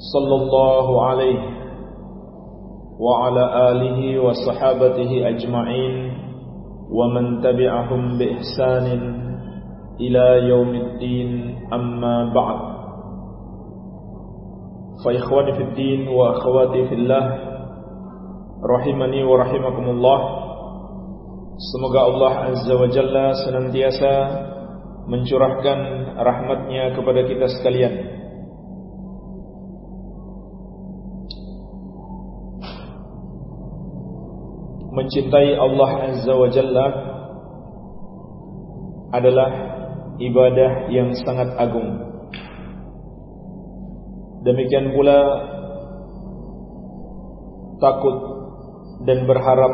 صلى الله عليه وعلى آله وصحابته أجمعين ومن تبعهم بإحسان إلى يوم الدين أما بعد فإخواني في الدين وأخواتي في الله rahimani wa rahimakumullah Semoga Allah Azza wa Jalla senantiasa mencurahkan rahmatnya kepada kita sekalian Mencintai Allah Azza wa Jalla adalah ibadah yang sangat agung Demikian pula takut dan berharap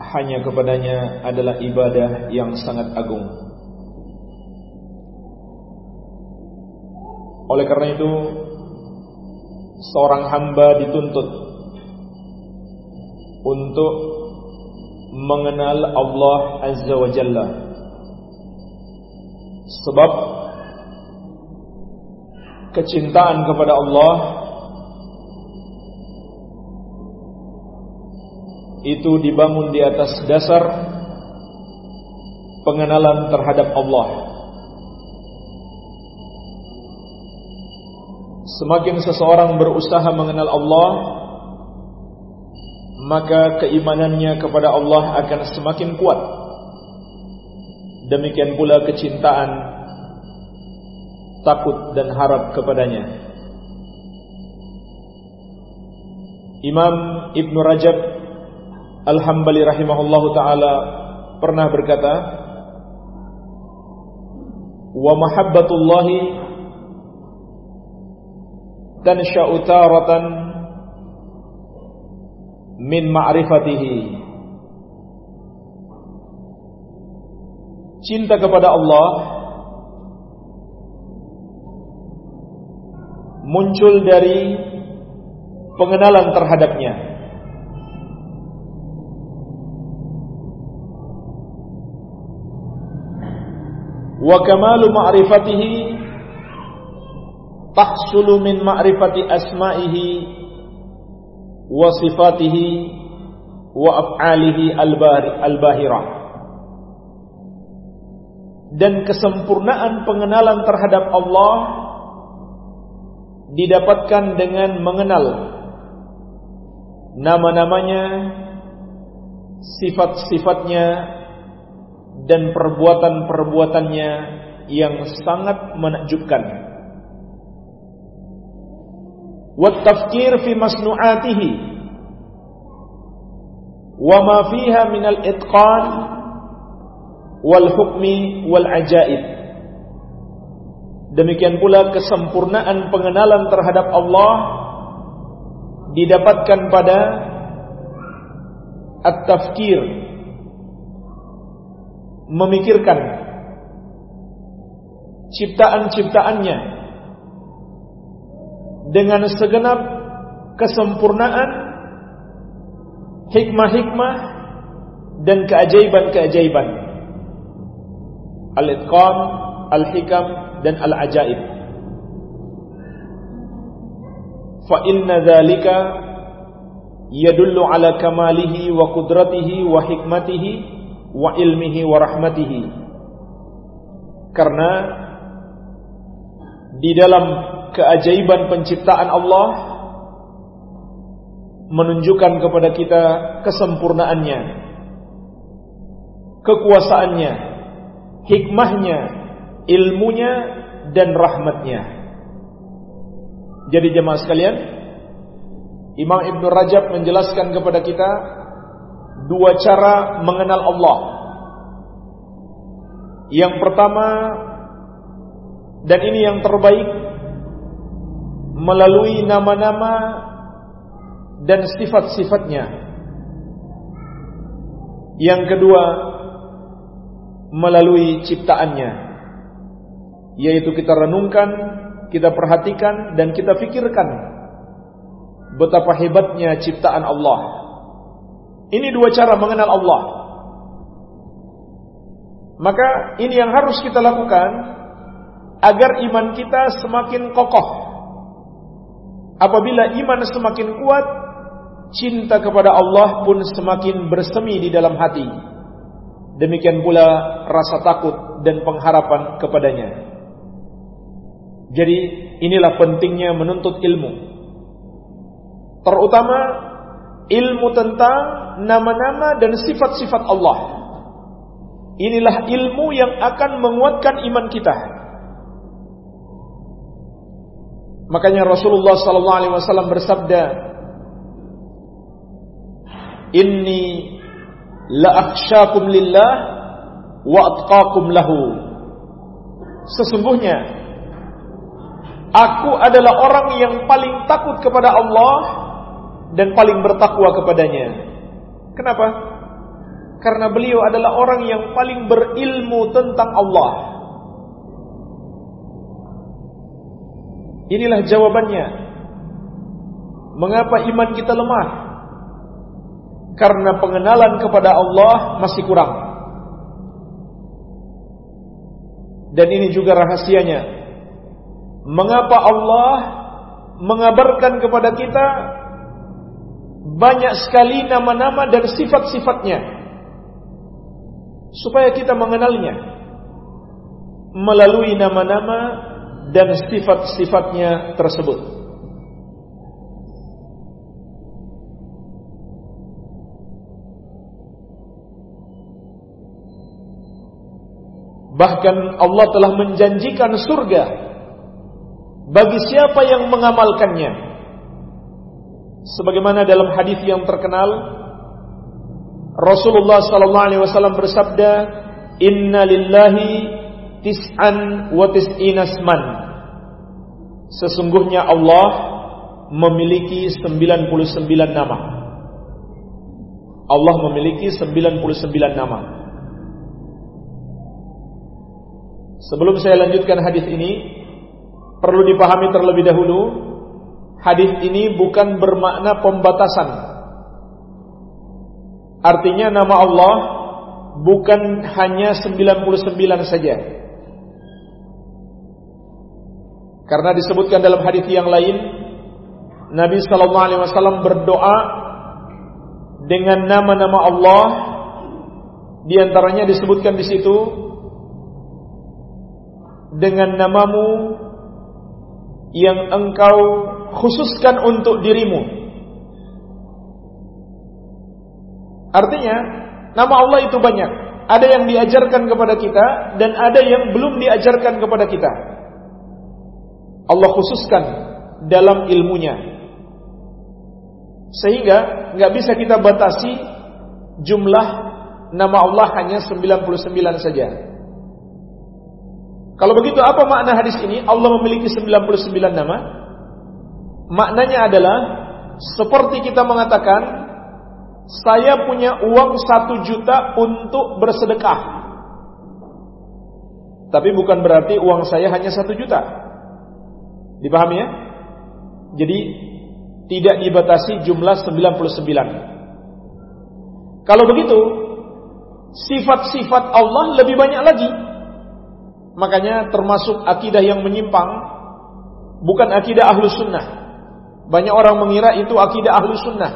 hanya kepadanya adalah ibadah yang sangat agung. Oleh karena itu, seorang hamba dituntut untuk mengenal Allah Azza wa Jalla. Sebab kecintaan kepada Allah itu dibangun di atas dasar pengenalan terhadap Allah. Semakin seseorang berusaha mengenal Allah, maka keimanannya kepada Allah akan semakin kuat. Demikian pula kecintaan, takut dan harap kepadanya. Imam Ibn Rajab Al-Hambali rahimahullahu taala pernah berkata, "Wa mahabbatullahi tansha'u taratan min ma'rifatihi." Cinta kepada Allah muncul dari pengenalan terhadapnya. wa kamalu ma'rifatihi tahsulu min ma'rifati asma'ihi wa sifatihi wa af'alihi al-bahirah dan kesempurnaan pengenalan terhadap Allah didapatkan dengan mengenal nama-namanya sifat-sifatnya dan perbuatan-perbuatannya yang sangat menakjubkan. Wat tafkir fiha min al-itqan wal hukmi wal ajaib. Demikian pula kesempurnaan pengenalan terhadap Allah didapatkan pada at-tafkir. Memikirkan ciptaan-ciptaannya dengan segenap kesempurnaan hikmah-hikmah dan keajaiban-keajaiban. Al-itqan, al-hikam dan al-ajaib. Kamalihi wa qudratihi wa hikmatihi wa ilmihi wa rahmatihi. Karena di dalam keajaiban penciptaan Allah menunjukkan kepada kita kesempurnaannya kekuasaannya hikmahnya ilmunya dan rahmatnya jadi jemaah sekalian Imam Ibn Rajab menjelaskan kepada kita dua cara mengenal Allah. Yang pertama dan ini yang terbaik melalui nama-nama dan sifat-sifatnya. Yang kedua, melalui ciptaannya. Yaitu kita renungkan, kita perhatikan dan kita fikirkan betapa hebatnya ciptaan Allah. Ini dua cara mengenal Allah. Maka ini yang harus kita lakukan agar iman kita semakin kokoh Apabila iman semakin kuat, cinta kepada Allah pun semakin bersemi di dalam hati. Demikian pula rasa takut dan pengharapan kepadanya. Jadi inilah pentingnya menuntut ilmu. Terutama ilmu tentang nama-nama dan sifat-sifat Allah. Inilah ilmu yang akan menguatkan iman kita. Makanya Rasulullah sallallahu alaihi wasallam bersabda, "Inni la akhsyakum lillah wa atqakum lahu." Sesungguhnya aku adalah orang yang paling takut kepada Allah dan paling bertakwa kepadanya. Kenapa? Karena beliau adalah orang yang paling berilmu tentang Allah. Inilah jawabannya. Mengapa iman kita lemah? Karena pengenalan kepada Allah masih kurang. Dan ini juga rahasianya. Mengapa Allah mengabarkan kepada kita banyak sekali nama-nama dan sifat-sifatnya supaya kita mengenalnya melalui nama-nama dan sifat-sifatnya tersebut. Bahkan Allah telah menjanjikan surga bagi siapa yang mengamalkannya. Sebagaimana dalam hadis yang terkenal Rasulullah sallallahu alaihi wasallam bersabda, "Inna lillahi tis'an wa tis'inasman." Sesungguhnya Allah memiliki 99 nama. Allah memiliki 99 nama. Sebelum saya lanjutkan hadis ini, perlu dipahami terlebih dahulu, hadis ini bukan bermakna pembatasan. Artinya nama Allah bukan hanya 99 saja. Karena disebutkan dalam hadis yang lain, Nabi sallallahu alaihi wasallam berdoa dengan nama-nama Allah di antaranya disebutkan di situ dengan namamu yang engkau khususkan untuk dirimu. Artinya, nama Allah itu banyak. Ada yang diajarkan kepada kita dan ada yang belum diajarkan kepada kita. Allah khususkan dalam ilmunya. Sehingga nggak bisa kita batasi jumlah nama Allah hanya 99 saja. Kalau begitu apa makna hadis ini? Allah memiliki 99 nama. Maknanya adalah seperti kita mengatakan saya punya uang satu juta untuk bersedekah. Tapi bukan berarti uang saya hanya satu juta. Dipahami ya? Jadi tidak dibatasi jumlah 99. Kalau begitu, sifat-sifat Allah lebih banyak lagi. Makanya termasuk akidah yang menyimpang bukan akidah ahlu sunnah. Banyak orang mengira itu akidah ahlu sunnah.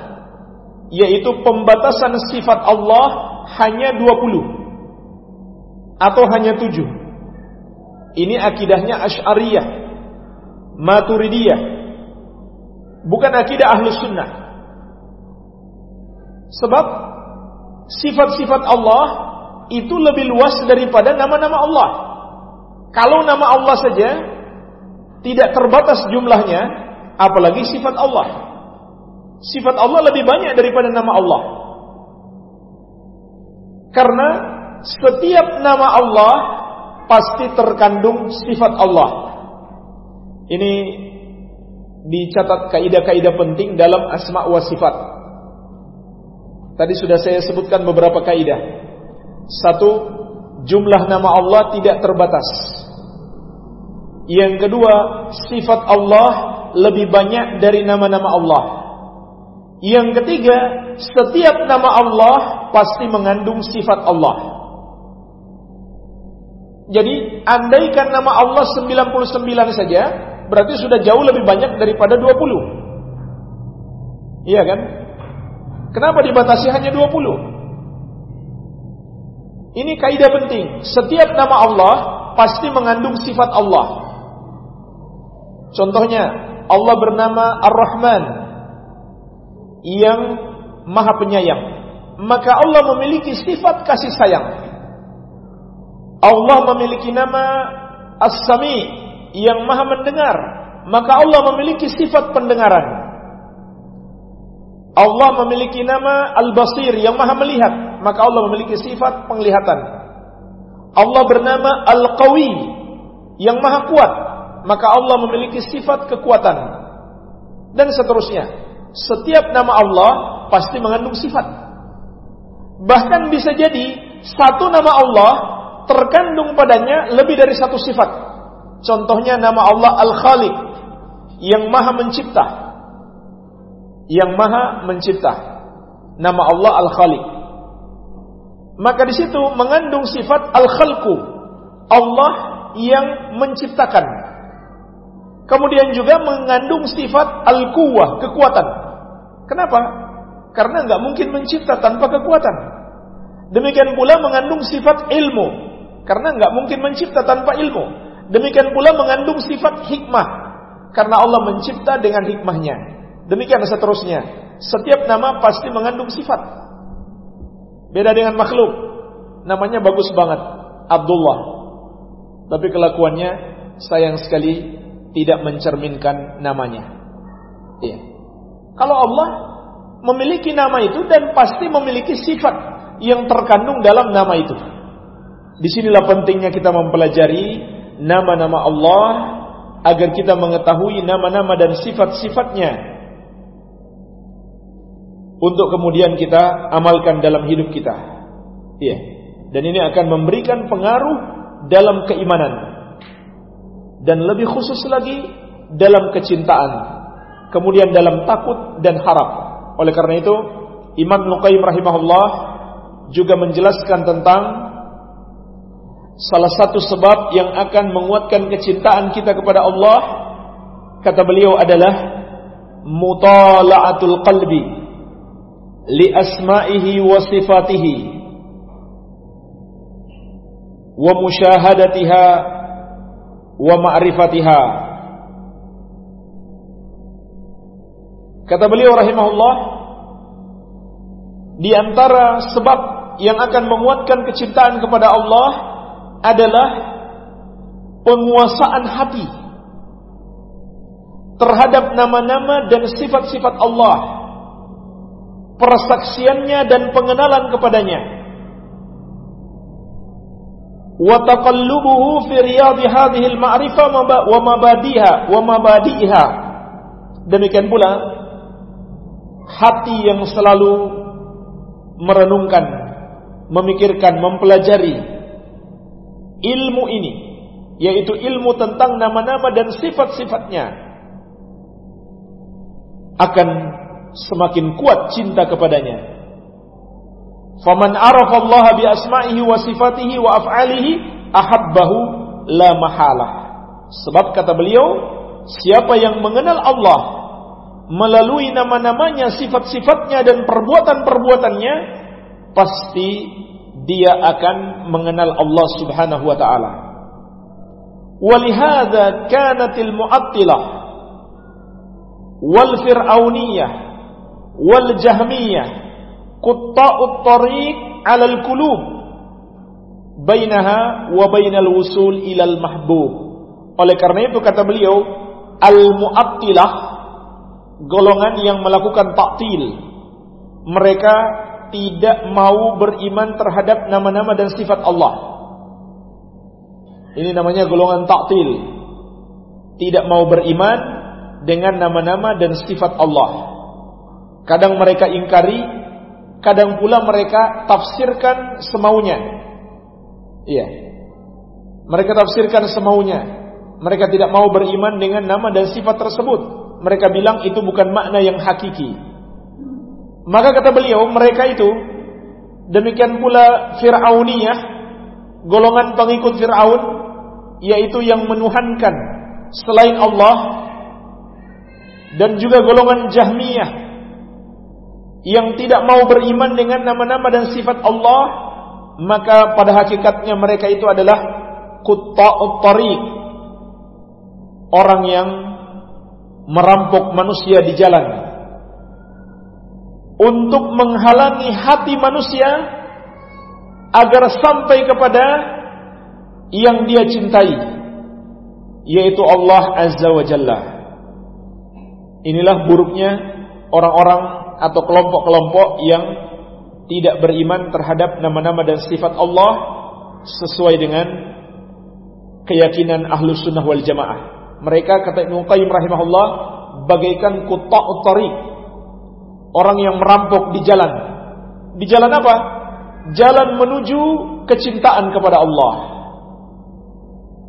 Yaitu pembatasan sifat Allah hanya 20. Atau hanya 7. Ini akidahnya Ash'ariyah Maturidiyah. Bukan akidah ahlu sunnah. Sebab sifat-sifat Allah itu lebih luas daripada nama-nama Allah. Kalau nama Allah saja tidak terbatas jumlahnya apalagi sifat Allah. Sifat Allah lebih banyak daripada nama Allah. Karena setiap nama Allah pasti terkandung sifat Allah ini dicatat kaidah-kaidah penting dalam asma wa sifat. Tadi sudah saya sebutkan beberapa kaidah. Satu, jumlah nama Allah tidak terbatas. Yang kedua, sifat Allah lebih banyak dari nama-nama Allah. Yang ketiga, setiap nama Allah pasti mengandung sifat Allah. Jadi, andaikan nama Allah 99 saja, berarti sudah jauh lebih banyak daripada 20. Iya kan? Kenapa dibatasi hanya 20? Ini kaidah penting. Setiap nama Allah pasti mengandung sifat Allah. Contohnya, Allah bernama Ar-Rahman yang Maha Penyayang. Maka Allah memiliki sifat kasih sayang. Allah memiliki nama As-Sami yang maha mendengar, maka Allah memiliki sifat pendengaran. Allah memiliki nama Al-Basir yang maha melihat, maka Allah memiliki sifat penglihatan. Allah bernama Al-Qawi yang maha kuat, maka Allah memiliki sifat kekuatan. Dan seterusnya. Setiap nama Allah pasti mengandung sifat. Bahkan bisa jadi satu nama Allah terkandung padanya lebih dari satu sifat. Contohnya nama Allah Al-Khaliq yang Maha Mencipta. Yang Maha Mencipta. Nama Allah Al-Khaliq. Maka di situ mengandung sifat Al-Khalqu. Allah yang menciptakan. Kemudian juga mengandung sifat Al-Quwah, kekuatan. Kenapa? Karena nggak mungkin mencipta tanpa kekuatan. Demikian pula mengandung sifat ilmu. Karena nggak mungkin mencipta tanpa ilmu. Demikian pula mengandung sifat hikmah. Karena Allah mencipta dengan hikmahnya. Demikian seterusnya. Setiap nama pasti mengandung sifat. Beda dengan makhluk. Namanya bagus banget. Abdullah. Tapi kelakuannya sayang sekali tidak mencerminkan namanya. Iya. Kalau Allah memiliki nama itu dan pasti memiliki sifat yang terkandung dalam nama itu. Di sinilah pentingnya kita mempelajari nama-nama Allah agar kita mengetahui nama-nama dan sifat-sifatnya untuk kemudian kita amalkan dalam hidup kita. Iya. Dan ini akan memberikan pengaruh dalam keimanan dan lebih khusus lagi dalam kecintaan, kemudian dalam takut dan harap. Oleh karena itu, Imam Nuqaim rahimahullah juga menjelaskan tentang salah satu sebab yang akan menguatkan kecintaan kita kepada Allah kata beliau adalah mutala'atul qalbi li asma'ihi wa sifatihi wa musyahadatiha wa ma'rifatiha. Kata beliau rahimahullah di antara sebab yang akan menguatkan kecintaan kepada Allah adalah penguasaan hati terhadap nama-nama dan sifat-sifat Allah, persaksiannya dan pengenalan kepadanya. Wa taqallubuhu fi riyadhi al-ma'rifah wa. Demikian pula hati yang selalu merenungkan, memikirkan, mempelajari ilmu ini yaitu ilmu tentang nama-nama dan sifat-sifatnya akan semakin kuat cinta kepadanya. Faman arafa Allah bi asma'ihi wa sifatihi wa af'alihi ahabbahu la mahalah. Sebab kata beliau, siapa yang mengenal Allah melalui nama-namanya, sifat-sifatnya dan perbuatan-perbuatannya pasti dia akan mengenal Allah Subhanahu wa taala. Walihada kanatil mu'attilah wal fir'auniyah wal jahmiyah qutta'ut tariq 'ala al qulub bainaha wa bainal wusul ilal mahbub. Oleh karena itu kata beliau al mu'attilah golongan yang melakukan taktil mereka tidak mau beriman terhadap nama-nama dan sifat Allah. Ini namanya golongan taktil. Tidak mau beriman dengan nama-nama dan sifat Allah. Kadang mereka ingkari, kadang pula mereka tafsirkan semaunya. Iya. Mereka tafsirkan semaunya. Mereka tidak mau beriman dengan nama dan sifat tersebut. Mereka bilang itu bukan makna yang hakiki. Maka kata beliau, mereka itu demikian pula Fir'auniyah, golongan pengikut Fir'aun, yaitu yang menuhankan selain Allah dan juga golongan Jahmiyah yang tidak mau beriman dengan nama-nama dan sifat Allah maka pada hakikatnya mereka itu adalah qutta'ut tariq orang yang merampok manusia di jalan untuk menghalangi hati manusia agar sampai kepada yang dia cintai yaitu Allah Azza wa Jalla Inilah buruknya orang-orang atau kelompok-kelompok yang tidak beriman terhadap nama-nama dan sifat Allah sesuai dengan keyakinan ahlu sunnah wal jamaah. Mereka kata Ibnu Qayyim rahimahullah bagaikan kuta tariq. Orang yang merampok di jalan. Di jalan apa? Jalan menuju kecintaan kepada Allah.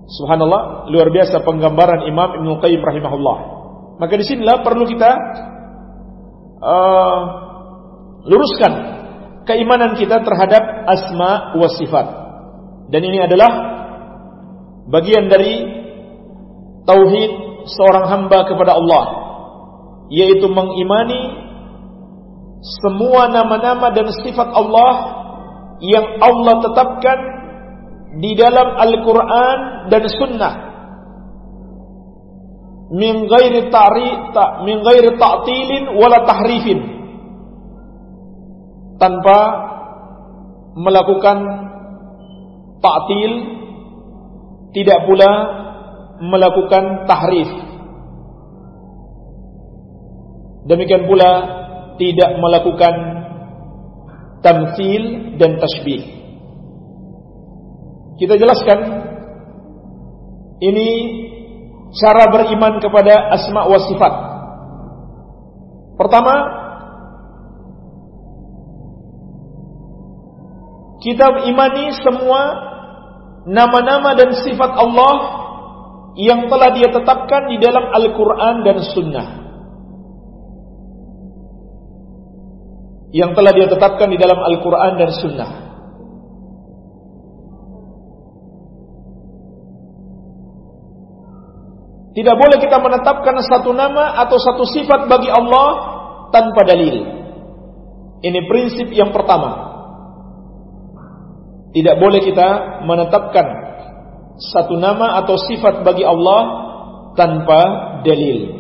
Subhanallah, luar biasa penggambaran Imam Ibnu Qayyim rahimahullah. Maka di sinilah perlu kita uh, luruskan keimanan kita terhadap asma wa sifat. Dan ini adalah bagian dari tauhid seorang hamba kepada Allah, yaitu mengimani semua nama-nama dan sifat Allah yang Allah tetapkan di dalam Al-Quran dan Sunnah. Min ghairi ta'ri ta, min ghairi ta'tilin wala tahrifin. Tanpa melakukan ta'til tidak pula melakukan tahrif. Demikian pula tidak melakukan tamthil dan tasbih kita jelaskan ini cara beriman kepada asma wa sifat. Pertama, kita imani semua nama-nama dan sifat Allah yang telah dia tetapkan di dalam Al-Quran dan Sunnah. Yang telah dia tetapkan di dalam Al-Quran dan Sunnah. Tidak boleh kita menetapkan satu nama atau satu sifat bagi Allah tanpa dalil. Ini prinsip yang pertama. Tidak boleh kita menetapkan satu nama atau sifat bagi Allah tanpa dalil.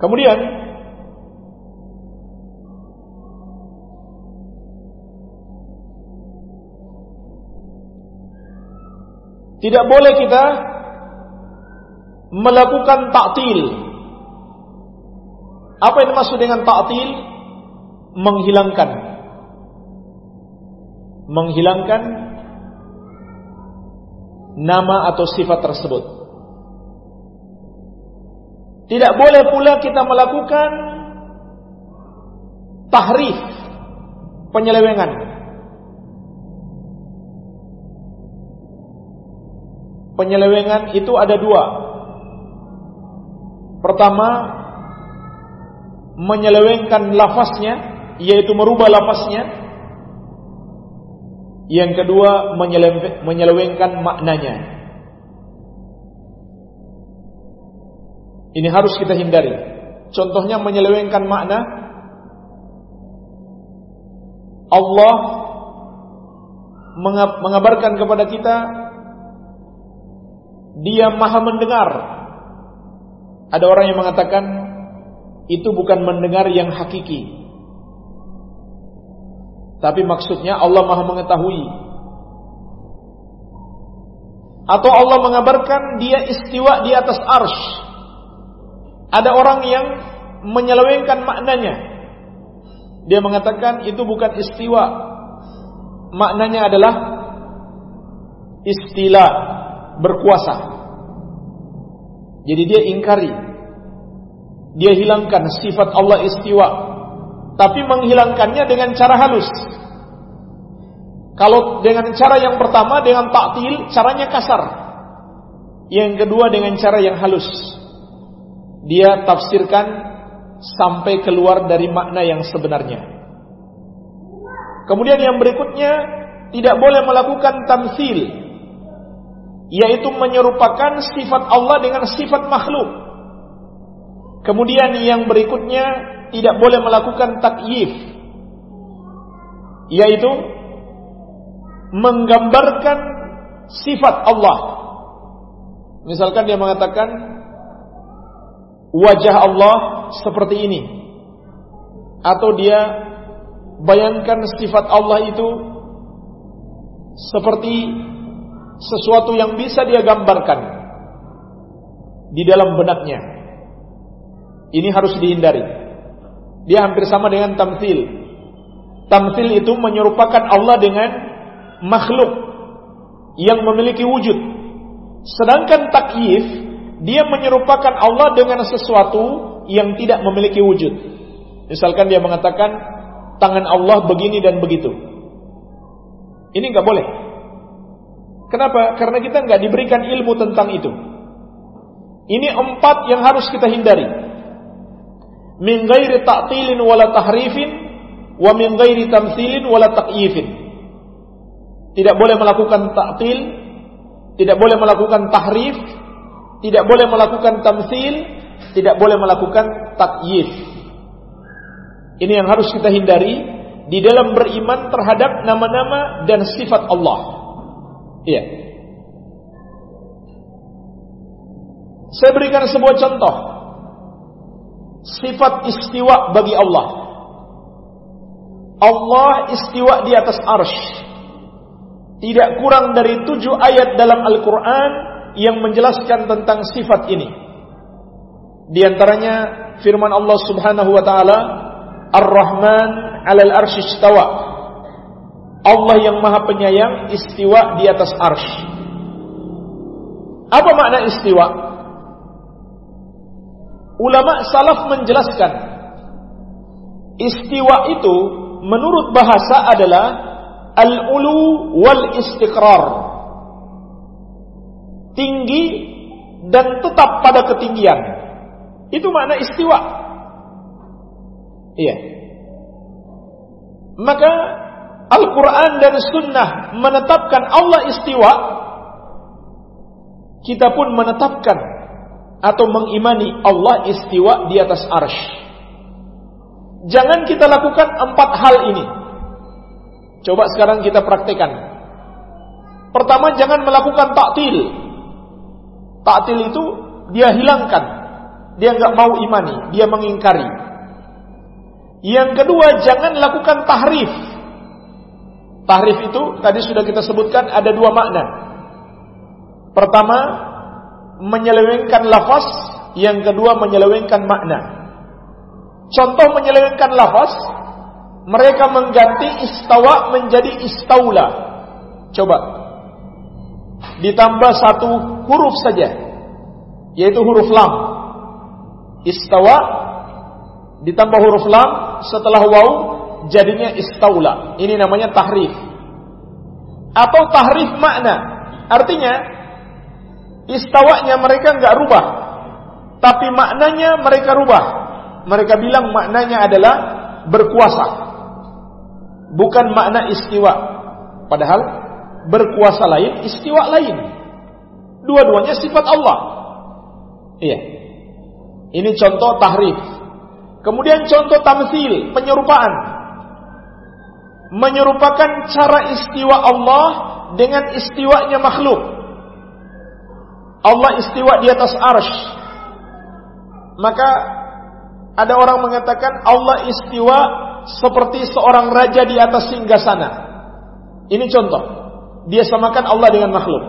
Kemudian Tidak boleh kita melakukan taktil. Apa yang dimaksud dengan taktil? Menghilangkan. Menghilangkan nama atau sifat tersebut. Tidak boleh pula kita melakukan tahrif, penyelewengan. Penyelewengan itu ada dua. Pertama, menyelewengkan lafaznya, yaitu merubah lafaznya. Yang kedua, menyelewengkan maknanya. Ini harus kita hindari. Contohnya menyelewengkan makna Allah mengabarkan kepada kita dia maha mendengar. Ada orang yang mengatakan itu bukan mendengar yang hakiki. Tapi maksudnya Allah maha mengetahui. Atau Allah mengabarkan dia istiwa di atas arsh. Ada orang yang menyelewengkan maknanya. Dia mengatakan itu bukan istiwa. Maknanya adalah istilah berkuasa. Jadi dia ingkari. Dia hilangkan sifat Allah istiwa. Tapi menghilangkannya dengan cara halus. Kalau dengan cara yang pertama dengan taktil, caranya kasar. Yang kedua dengan cara yang halus. Dia tafsirkan sampai keluar dari makna yang sebenarnya. Kemudian yang berikutnya tidak boleh melakukan tamsil yaitu menyerupakan sifat Allah dengan sifat makhluk. Kemudian yang berikutnya tidak boleh melakukan takyif yaitu menggambarkan sifat Allah. Misalkan dia mengatakan wajah Allah seperti ini atau dia bayangkan sifat Allah itu seperti sesuatu yang bisa dia gambarkan di dalam benaknya. Ini harus dihindari. Dia hampir sama dengan tamthil. Tamthil itu menyerupakan Allah dengan makhluk yang memiliki wujud. Sedangkan takyif dia menyerupakan Allah dengan sesuatu yang tidak memiliki wujud. Misalkan dia mengatakan tangan Allah begini dan begitu. Ini nggak boleh. Kenapa? Karena kita nggak diberikan ilmu tentang itu. Ini empat yang harus kita hindari. Min ghairi ta'tilin wala tahrifin wa min ghairi wala. Tidak boleh melakukan ta'til, tidak boleh melakukan tahrif, tidak boleh melakukan tamthil, tidak boleh melakukan takyif. Ini yang harus kita hindari di dalam beriman terhadap nama-nama dan sifat Allah. Iya. Saya berikan sebuah contoh. Sifat istiwa bagi Allah. Allah istiwa di atas arsh. Tidak kurang dari tujuh ayat dalam Al-Quran yang menjelaskan tentang sifat ini. Di antaranya firman Allah Subhanahu wa taala, Ar-Rahman 'alal arsy istawa. Allah yang maha penyayang istiwa di atas arsh. Apa makna istiwa? Ulama salaf menjelaskan istiwa itu menurut bahasa adalah al-ulu wal istiqrar. Tinggi dan tetap pada ketinggian. Itu makna istiwa. Iya. Maka Al-Quran dan Sunnah menetapkan Allah istiwa, kita pun menetapkan atau mengimani Allah istiwa di atas arsh. Jangan kita lakukan empat hal ini. Coba sekarang kita praktekkan. Pertama, jangan melakukan taktil. Taktil itu dia hilangkan. Dia nggak mau imani, dia mengingkari. Yang kedua, jangan lakukan tahrif Tahrif itu tadi sudah kita sebutkan ada dua makna. Pertama, menyelewengkan lafaz, yang kedua menyelewengkan makna. Contoh menyelewengkan lafaz, mereka mengganti istawa menjadi istaula. Coba. Ditambah satu huruf saja, yaitu huruf lam. Istawa ditambah huruf lam setelah waw jadinya istaula. Ini namanya tahrif. Atau tahrif makna. Artinya istawanya mereka nggak rubah, tapi maknanya mereka rubah. Mereka bilang maknanya adalah berkuasa. Bukan makna istiwa. Padahal berkuasa lain, istiwa lain. Dua-duanya sifat Allah. Iya. Ini contoh tahrif. Kemudian contoh tamsil, penyerupaan menyerupakan cara istiwa Allah dengan istiwanya makhluk. Allah istiwa di atas arsh. Maka ada orang mengatakan Allah istiwa seperti seorang raja di atas singgasana. Ini contoh. Dia samakan Allah dengan makhluk.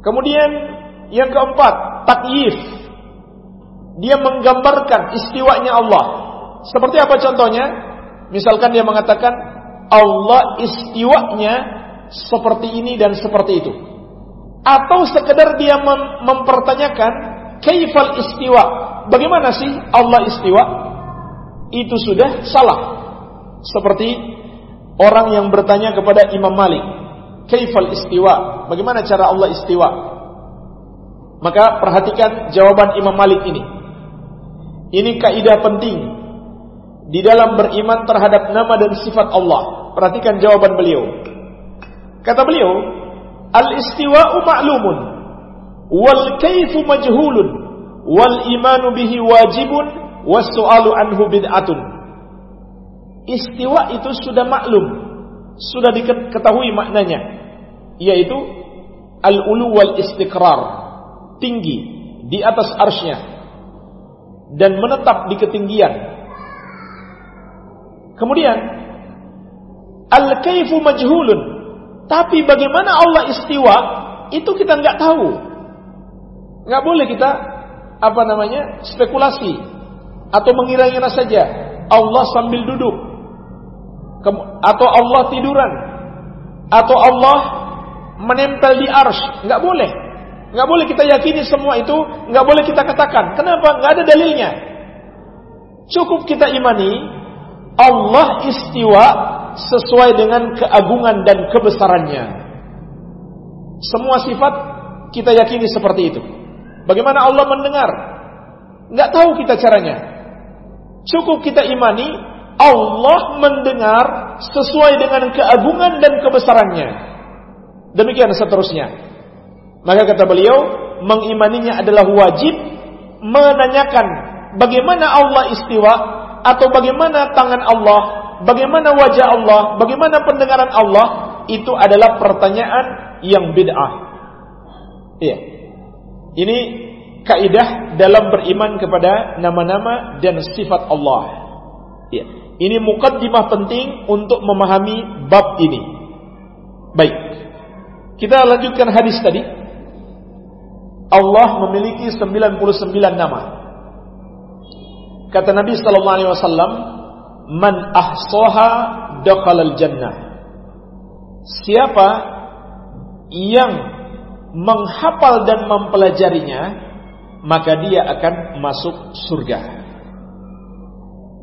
Kemudian yang keempat, takyif. Dia menggambarkan istiwanya Allah. Seperti apa contohnya? Misalkan dia mengatakan Allah istiwanya seperti ini dan seperti itu. atau sekedar dia mem mempertanyakan kaifal istiwa. Bagaimana sih Allah istiwa? Itu sudah salah. Seperti orang yang bertanya kepada Imam Malik, kaifal istiwa? Bagaimana cara Allah istiwa? Maka perhatikan jawaban Imam Malik ini. Ini kaidah penting di dalam beriman terhadap nama dan sifat Allah. Perhatikan jawaban beliau. Kata beliau, al-istiwa'u ma'lumun wal kaifu majhulun wal imanu bihi wajibun was su'alu anhu bid'atun. Istiwa itu sudah maklum, sudah diketahui maknanya, yaitu al-ulu wal istiqrar, tinggi di atas arsnya dan menetap di ketinggian. Kemudian al-kaifu majhulun. Tapi bagaimana Allah istiwa itu kita nggak tahu. Nggak boleh kita apa namanya spekulasi atau mengira-ngira saja. Allah sambil duduk. Atau Allah tiduran. Atau Allah menempel di arsh. Nggak boleh. Nggak boleh kita yakini semua itu nggak boleh kita katakan. Kenapa? Nggak ada dalilnya. Cukup kita imani Allah istiwa sesuai dengan keagungan dan kebesarannya. Semua sifat kita yakini seperti itu. Bagaimana Allah mendengar? Nggak tahu kita caranya. Cukup kita imani Allah mendengar sesuai dengan keagungan dan kebesarannya. Demikian seterusnya. Maka kata beliau, mengimaninya adalah wajib menanyakan bagaimana Allah istiwa atau bagaimana tangan Allah bagaimana wajah Allah, bagaimana pendengaran Allah, itu adalah pertanyaan yang bid'ah. Iya. Ini kaidah dalam beriman kepada nama-nama dan sifat Allah. Iya. Ini mukaddimah penting untuk memahami bab ini. Baik. Kita lanjutkan hadis tadi. Allah memiliki 99 nama. Kata Nabi sallallahu alaihi wasallam, man ahsoha dakhalal jannah. Siapa yang menghafal dan mempelajarinya, maka dia akan masuk surga.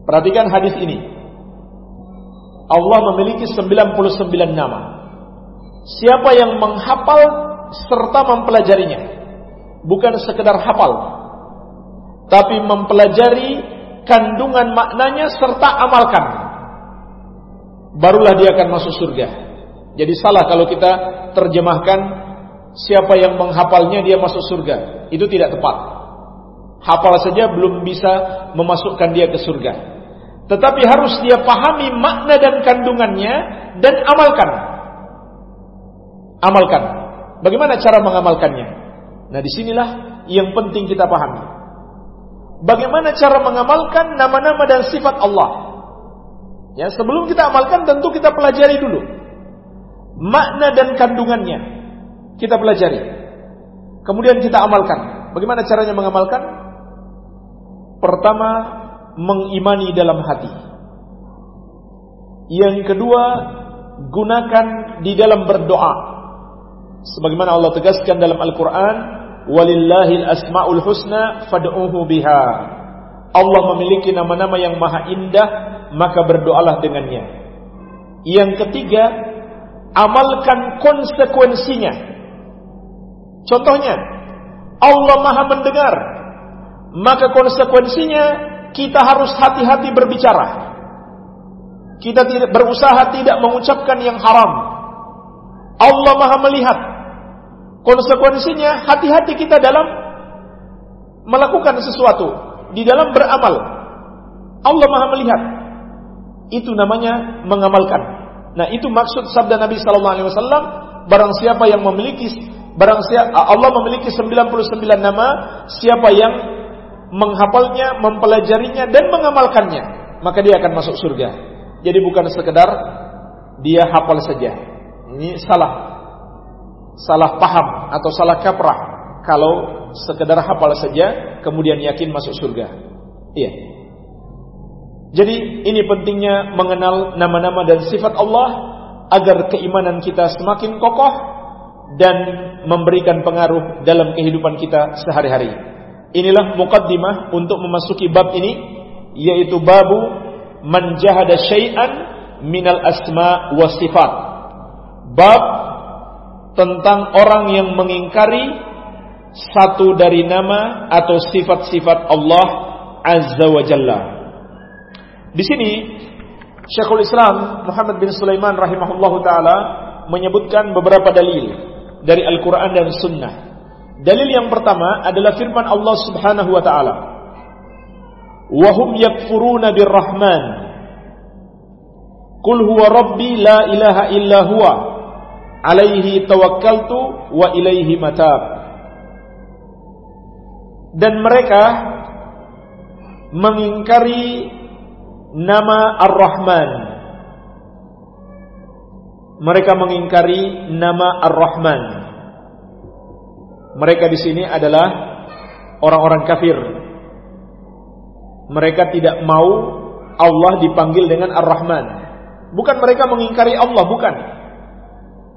Perhatikan hadis ini. Allah memiliki 99 nama. Siapa yang menghafal serta mempelajarinya, bukan sekedar hafal, tapi mempelajari kandungan maknanya serta amalkan. Barulah dia akan masuk surga. Jadi salah kalau kita terjemahkan siapa yang menghafalnya dia masuk surga. Itu tidak tepat. Hafal saja belum bisa memasukkan dia ke surga. Tetapi harus dia pahami makna dan kandungannya dan amalkan. Amalkan. Bagaimana cara mengamalkannya? Nah di sinilah yang penting kita pahami. Bagaimana cara mengamalkan nama-nama dan sifat Allah? Ya, sebelum kita amalkan tentu kita pelajari dulu makna dan kandungannya. Kita pelajari. Kemudian kita amalkan. Bagaimana caranya mengamalkan? Pertama, mengimani dalam hati. Yang kedua, gunakan di dalam berdoa. Sebagaimana Allah tegaskan dalam Al-Qur'an, walillahil asmaul husna fad'uhu biha. Allah memiliki nama-nama yang maha indah, maka berdoalah dengannya. Yang ketiga, amalkan konsekuensinya. Contohnya, Allah maha mendengar, maka konsekuensinya kita harus hati-hati berbicara. Kita berusaha tidak mengucapkan yang haram. Allah maha melihat, Konsekuensinya hati-hati kita dalam melakukan sesuatu, di dalam beramal. Allah Maha melihat. Itu namanya mengamalkan. Nah, itu maksud sabda Nabi sallallahu alaihi wasallam, barang siapa yang memiliki barang siapa Allah memiliki 99 nama, siapa yang menghafalnya, mempelajarinya dan mengamalkannya, maka dia akan masuk surga. Jadi bukan sekedar dia hafal saja. Ini salah salah paham atau salah kaprah kalau sekedar hafal saja kemudian yakin masuk surga. Iya. Jadi ini pentingnya mengenal nama-nama dan sifat Allah agar keimanan kita semakin kokoh dan memberikan pengaruh dalam kehidupan kita sehari-hari. Inilah mukaddimah untuk memasuki bab ini yaitu babu man jahada syai'an minal asma wa sifat. Bab tentang orang yang mengingkari satu dari nama atau sifat-sifat Allah Azza wa Jalla. Di sini Syekhul Islam Muhammad bin Sulaiman rahimahullahu taala menyebutkan beberapa dalil dari Al-Qur'an dan Sunnah. Dalil yang pertama adalah firman Allah Subhanahu wa taala. Wa hum yakfuruna birrahman. Qul huwa rabbi la ilaha illa huwa. Alaihi tawakkaltu wa ilaihi matab. Dan mereka mengingkari nama Ar-Rahman. Mereka mengingkari nama Ar-Rahman. Mereka di sini adalah orang-orang kafir. Mereka tidak mau Allah dipanggil dengan Ar-Rahman. Bukan mereka mengingkari Allah, bukan.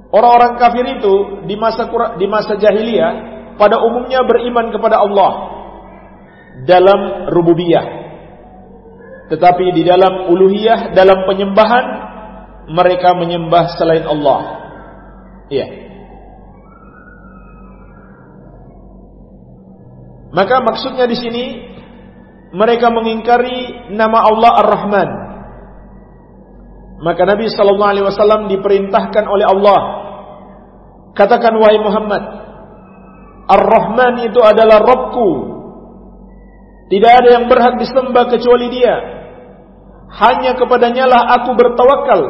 Orang-orang kafir itu di masa di masa jahiliyah pada umumnya beriman kepada Allah dalam rububiyah tetapi di dalam uluhiyah, dalam penyembahan mereka menyembah selain Allah. Iya. Maka maksudnya di sini mereka mengingkari nama Allah Ar-Rahman. Maka Nabi sallallahu alaihi wasallam diperintahkan oleh Allah katakan wahai Muhammad Ar-Rahman itu adalah Rabbku tidak ada yang berhak disembah kecuali Dia hanya kepadanya lah aku bertawakal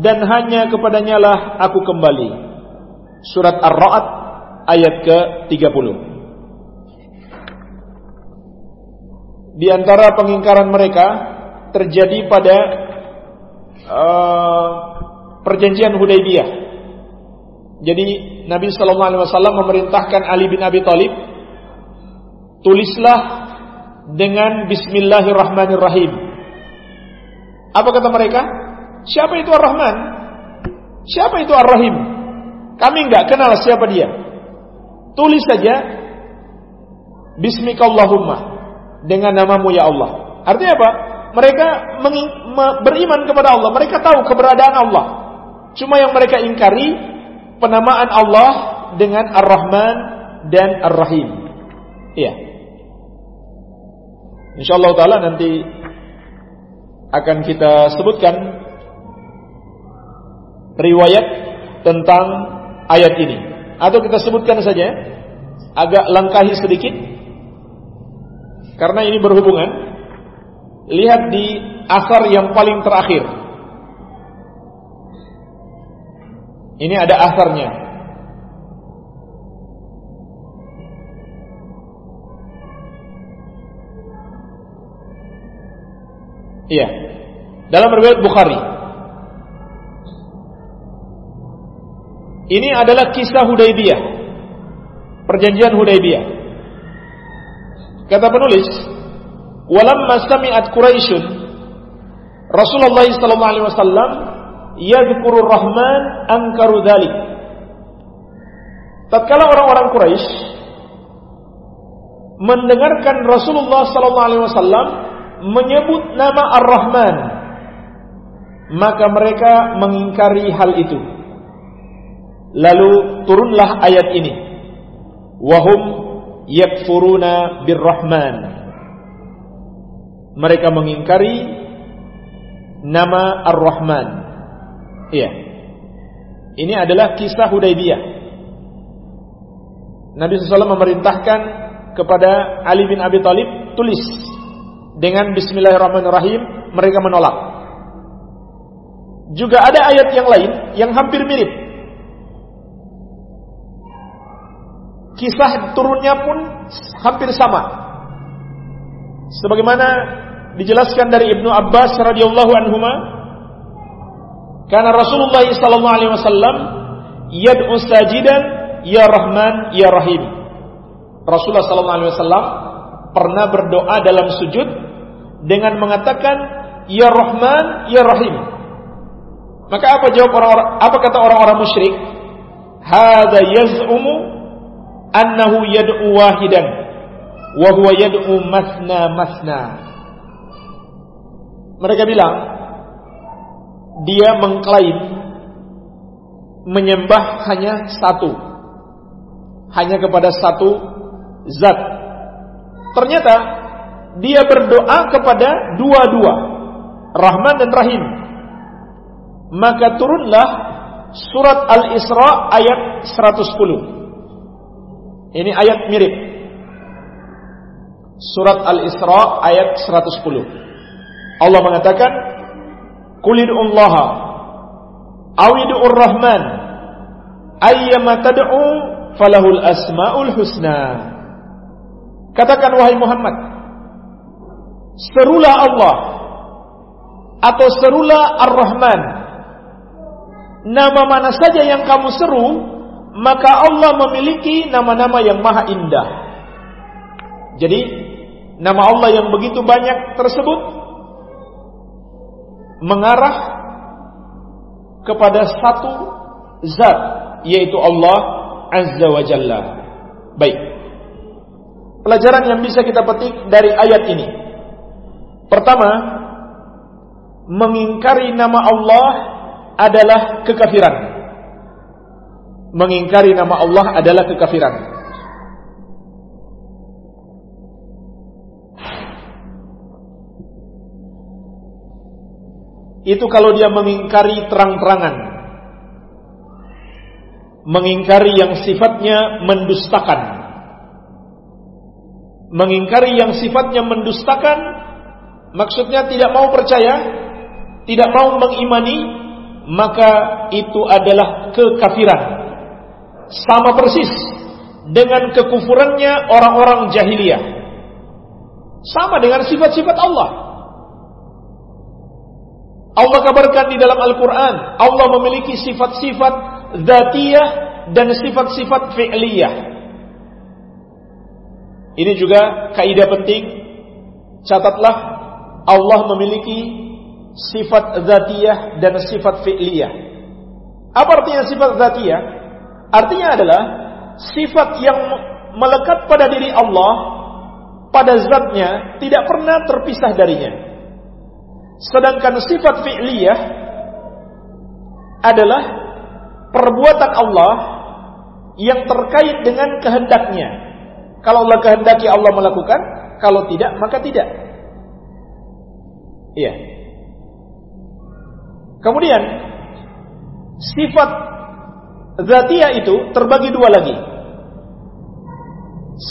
dan hanya kepadanya lah aku kembali. Surat Ar-Ra'd ayat ke-30. Di antara pengingkaran mereka terjadi pada uh, perjanjian Hudaybiyah. Jadi Nabi sallallahu alaihi wasallam memerintahkan Ali bin Abi Thalib tulislah dengan bismillahirrahmanirrahim apa kata mereka? Siapa itu Ar-Rahman? Siapa itu Ar-Rahim? Kami enggak kenal siapa dia. Tulis saja Bismikallahumma dengan namamu ya Allah. Artinya apa? Mereka beriman kepada Allah. Mereka tahu keberadaan Allah. Cuma yang mereka ingkari penamaan Allah dengan Ar-Rahman dan Ar-Rahim. Iya. Insyaallah taala nanti akan kita sebutkan riwayat tentang ayat ini atau kita sebutkan saja agak langkahi sedikit karena ini berhubungan lihat di asar yang paling terakhir ini ada asarnya Iya. Dalam riwayat Bukhari. Ini adalah kisah Hudaybiyah. Perjanjian Hudaybiyah. Kata penulis, "Walamma sami'at Quraisyun Rasulullah sallallahu alaihi wasallam yadhkurur Rahman ankaru dzalik." Tatkala orang-orang Quraisy mendengarkan Rasulullah sallallahu alaihi wasallam menyebut nama Ar-Rahman maka mereka mengingkari hal itu. Lalu turunlah ayat ini. Wahum yakfuruna birrahman. Mereka mengingkari nama Ar-Rahman iya ini adalah kisah Hudaybiyah Nabi SAW memerintahkan kepada Ali bin Abi Thalib tulis dengan bismillahirrahmanirrahim mereka menolak. Juga ada ayat yang lain yang hampir mirip. Kisah turunnya pun hampir sama. Sebagaimana dijelaskan dari Ibnu Abbas radhiyallahu anhuma karena Rasulullah sallallahu alaihi wasallam yad'u sajidan ya Rahman ya Rahim. Rasulullah sallallahu alaihi wasallam pernah berdoa dalam sujud dengan mengatakan ya Rahman ya Rahim. Maka apa jawab orang-orang apa kata orang-orang musyrik? hadza yaz'umu annahu yad'u wahidan wa huwa yad'u masna masna mereka bilang dia mengklaim menyembah hanya satu hanya kepada satu zat. Ternyata dia berdoa kepada dua-dua Rahman dan Rahim. Maka turunlah surat Al-Isra ayat 110 ini ayat mirip. Surat Al-Isra ayat 110 Allah mengatakan Kulid'ullaha Awidu'ur Rahman Ayyama tad'u Falahul asma'ul husna. Katakan wahai Muhammad Serulah Allah Atau serulah Ar-Rahman. Nama mana saja yang kamu seru Maka Allah memiliki nama-nama yang maha indah. Jadi Nama Allah yang begitu banyak tersebut mengarah kepada satu zat yaitu Allah Azza wa Jalla. Baik. Pelajaran yang bisa kita petik dari ayat ini. Pertama, mengingkari nama Allah adalah kekafiran. Mengingkari nama Allah adalah kekafiran. Itu kalau dia mengingkari terang-terangan. Mengingkari yang sifatnya mendustakan. Mengingkari yang sifatnya mendustakan maksudnya tidak mau percaya tidak mau mengimani maka itu adalah kekafiran. Sama persis dengan kekufurannya orang-orang jahiliyah. Sama dengan sifat-sifat Allah Allah kabarkan di dalam Al-Quran, Allah memiliki sifat-sifat zatiyah dan sifat-sifat fi'liyah. Ini juga kaidah penting. Catatlah Allah memiliki sifat zatiyah dan sifat fi'liyah. Apa artinya sifat zatiyah? Artinya adalah sifat yang melekat pada diri Allah pada zatnya tidak pernah terpisah darinya. Sedangkan sifat fi'liyah adalah perbuatan Allah yang terkait dengan kehendaknya. Kalau Allah kehendaki Allah melakukan, kalau tidak maka tidak. Iya. Kemudian sifat zatiyah itu terbagi dua lagi.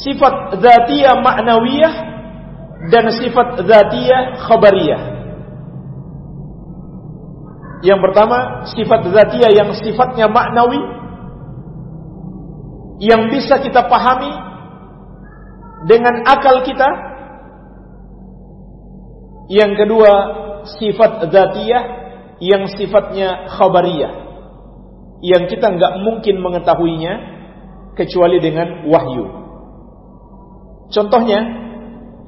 Sifat zatiyah maknawiyah dan sifat zatiyah khabariyah. Yang pertama, sifat zatiyah yang sifatnya maknawi yang bisa kita pahami dengan akal kita. Yang kedua, sifat zatiyah yang sifatnya khabariyah yang kita nggak mungkin mengetahuinya kecuali dengan wahyu. Contohnya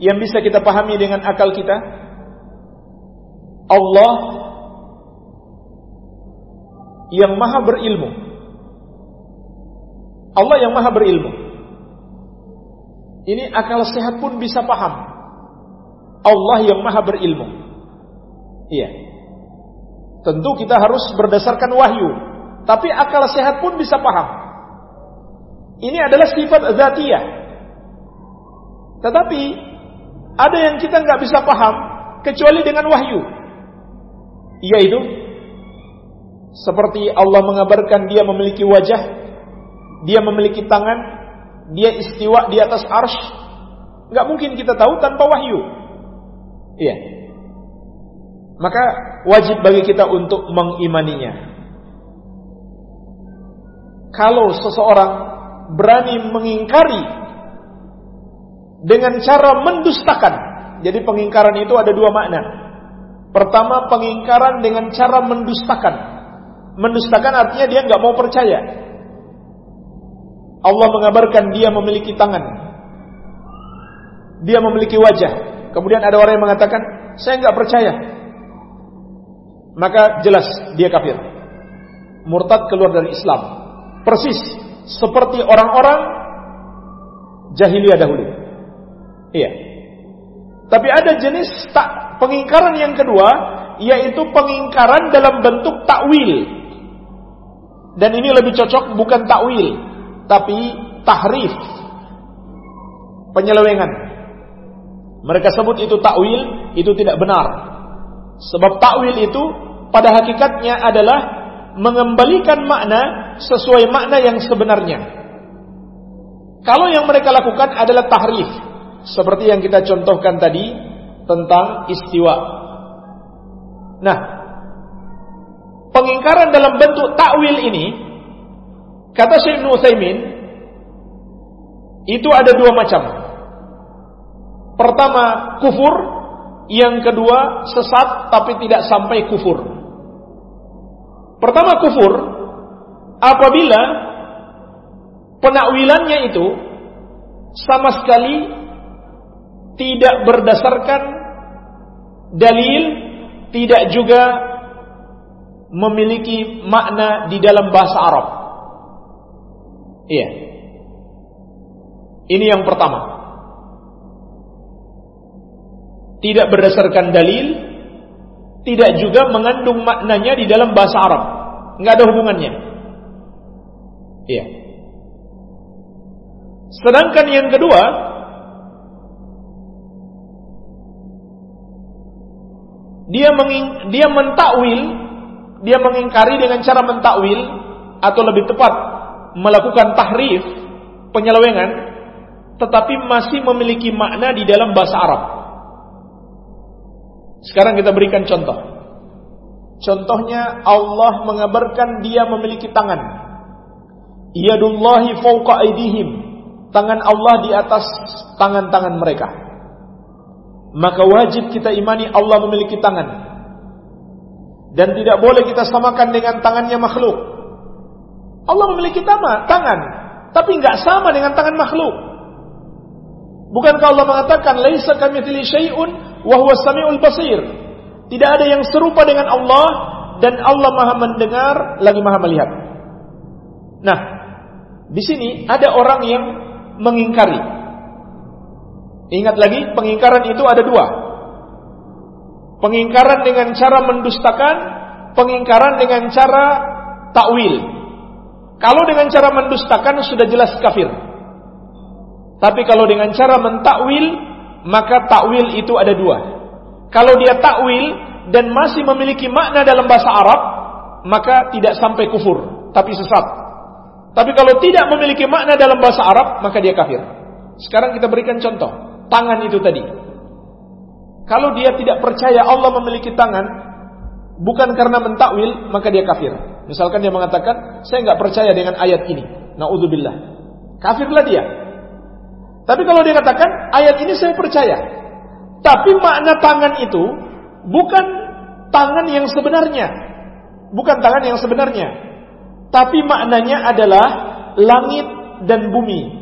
yang bisa kita pahami dengan akal kita Allah yang maha berilmu. Allah yang maha berilmu. Ini akal sehat pun bisa paham. Allah yang maha berilmu. Iya. Tentu kita harus berdasarkan wahyu. Tapi akal sehat pun bisa paham. Ini adalah sifat zatiyah. Tetapi ada yang kita nggak bisa paham kecuali dengan wahyu. Yaitu seperti Allah mengabarkan dia memiliki wajah, dia memiliki tangan, dia istiwa di atas arsh. Gak mungkin kita tahu tanpa wahyu. Iya. Maka wajib bagi kita untuk mengimaninya. Kalau seseorang berani mengingkari dengan cara mendustakan. Jadi pengingkaran itu ada dua makna. Pertama pengingkaran dengan cara mendustakan. Mendustakan artinya dia nggak mau percaya. Allah mengabarkan dia memiliki tangan. Dia memiliki wajah. Kemudian ada orang yang mengatakan, saya nggak percaya. Maka jelas dia kafir. Murtad keluar dari Islam. persis seperti orang-orang jahiliyah dahulu. Iya. Tapi ada jenis tak pengingkaran yang kedua yaitu pengingkaran dalam bentuk takwil. Dan ini lebih cocok bukan takwil, tapi tahrif. Penyelewengan. Mereka sebut itu takwil, itu tidak benar. Sebab takwil itu pada hakikatnya adalah mengembalikan makna sesuai makna yang sebenarnya. Kalau yang mereka lakukan adalah tahrif, seperti yang kita contohkan tadi tentang istiwa. Nah, pengingkaran dalam bentuk takwil ini kata Syekh Nutsaimin itu ada dua macam. Pertama, kufur, yang kedua sesat tapi tidak sampai kufur. Pertama kufur apabila penakwilannya itu sama sekali tidak berdasarkan dalil, tidak juga memiliki makna di dalam bahasa Arab. Iya. Ini yang pertama. Tidak berdasarkan dalil, tidak juga mengandung maknanya di dalam bahasa Arab. Nggak ada hubungannya. Iya. Sedangkan yang kedua, dia menging, dia mentakwil, dia mengingkari dengan cara mentakwil atau lebih tepat melakukan tahrif, penyelewengan, tetapi masih memiliki makna di dalam bahasa Arab. Sekarang kita berikan contoh. Contohnya Allah mengabarkan dia memiliki tangan. Yadullahi fawqa aidihim. Tangan Allah di atas tangan-tangan mereka. Maka wajib kita imani Allah memiliki tangan. Dan tidak boleh kita samakan dengan tangannya makhluk. Allah memiliki tangan, tapi nggak sama dengan tangan makhluk. Bukankah Allah mengatakan laisa kamitsli syai'un Wahwa sami'ul basir. Tidak ada yang serupa dengan Allah dan Allah Maha mendengar lagi Maha melihat. Nah, di sini ada orang yang mengingkari. Ingat lagi, pengingkaran itu ada dua. Pengingkaran dengan cara mendustakan, pengingkaran dengan cara takwil. Kalau dengan cara mendustakan sudah jelas kafir. Tapi kalau dengan cara mentakwil maka takwil itu ada dua. Kalau dia takwil dan masih memiliki makna dalam bahasa Arab, maka tidak sampai kufur, tapi sesat. Tapi kalau tidak memiliki makna dalam bahasa Arab, maka dia kafir. Sekarang kita berikan contoh, tangan itu tadi. Kalau dia tidak percaya Allah memiliki tangan, bukan karena mentakwil, maka dia kafir. Misalkan dia mengatakan, saya nggak percaya dengan ayat ini. Naudzubillah. Kafirlah dia. Tapi kalau dia katakan ayat ini saya percaya, tapi makna tangan itu bukan tangan yang sebenarnya, bukan tangan yang sebenarnya, tapi maknanya adalah langit dan bumi.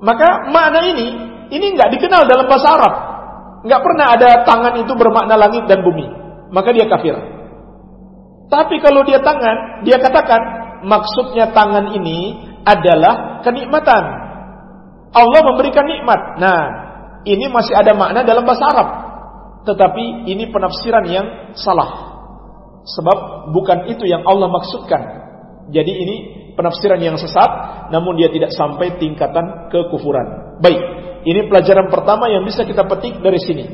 Maka makna ini ini nggak dikenal dalam bahasa Arab, nggak pernah ada tangan itu bermakna langit dan bumi, maka dia kafir. Tapi kalau dia tangan, dia katakan maksudnya tangan ini adalah kenikmatan Allah memberikan nikmat. Nah, ini masih ada makna dalam bahasa Arab. Tetapi ini penafsiran yang salah. Sebab bukan itu yang Allah maksudkan. Jadi ini penafsiran yang sesat, namun dia tidak sampai tingkatan kekufuran. Baik, ini pelajaran pertama yang bisa kita petik dari sini.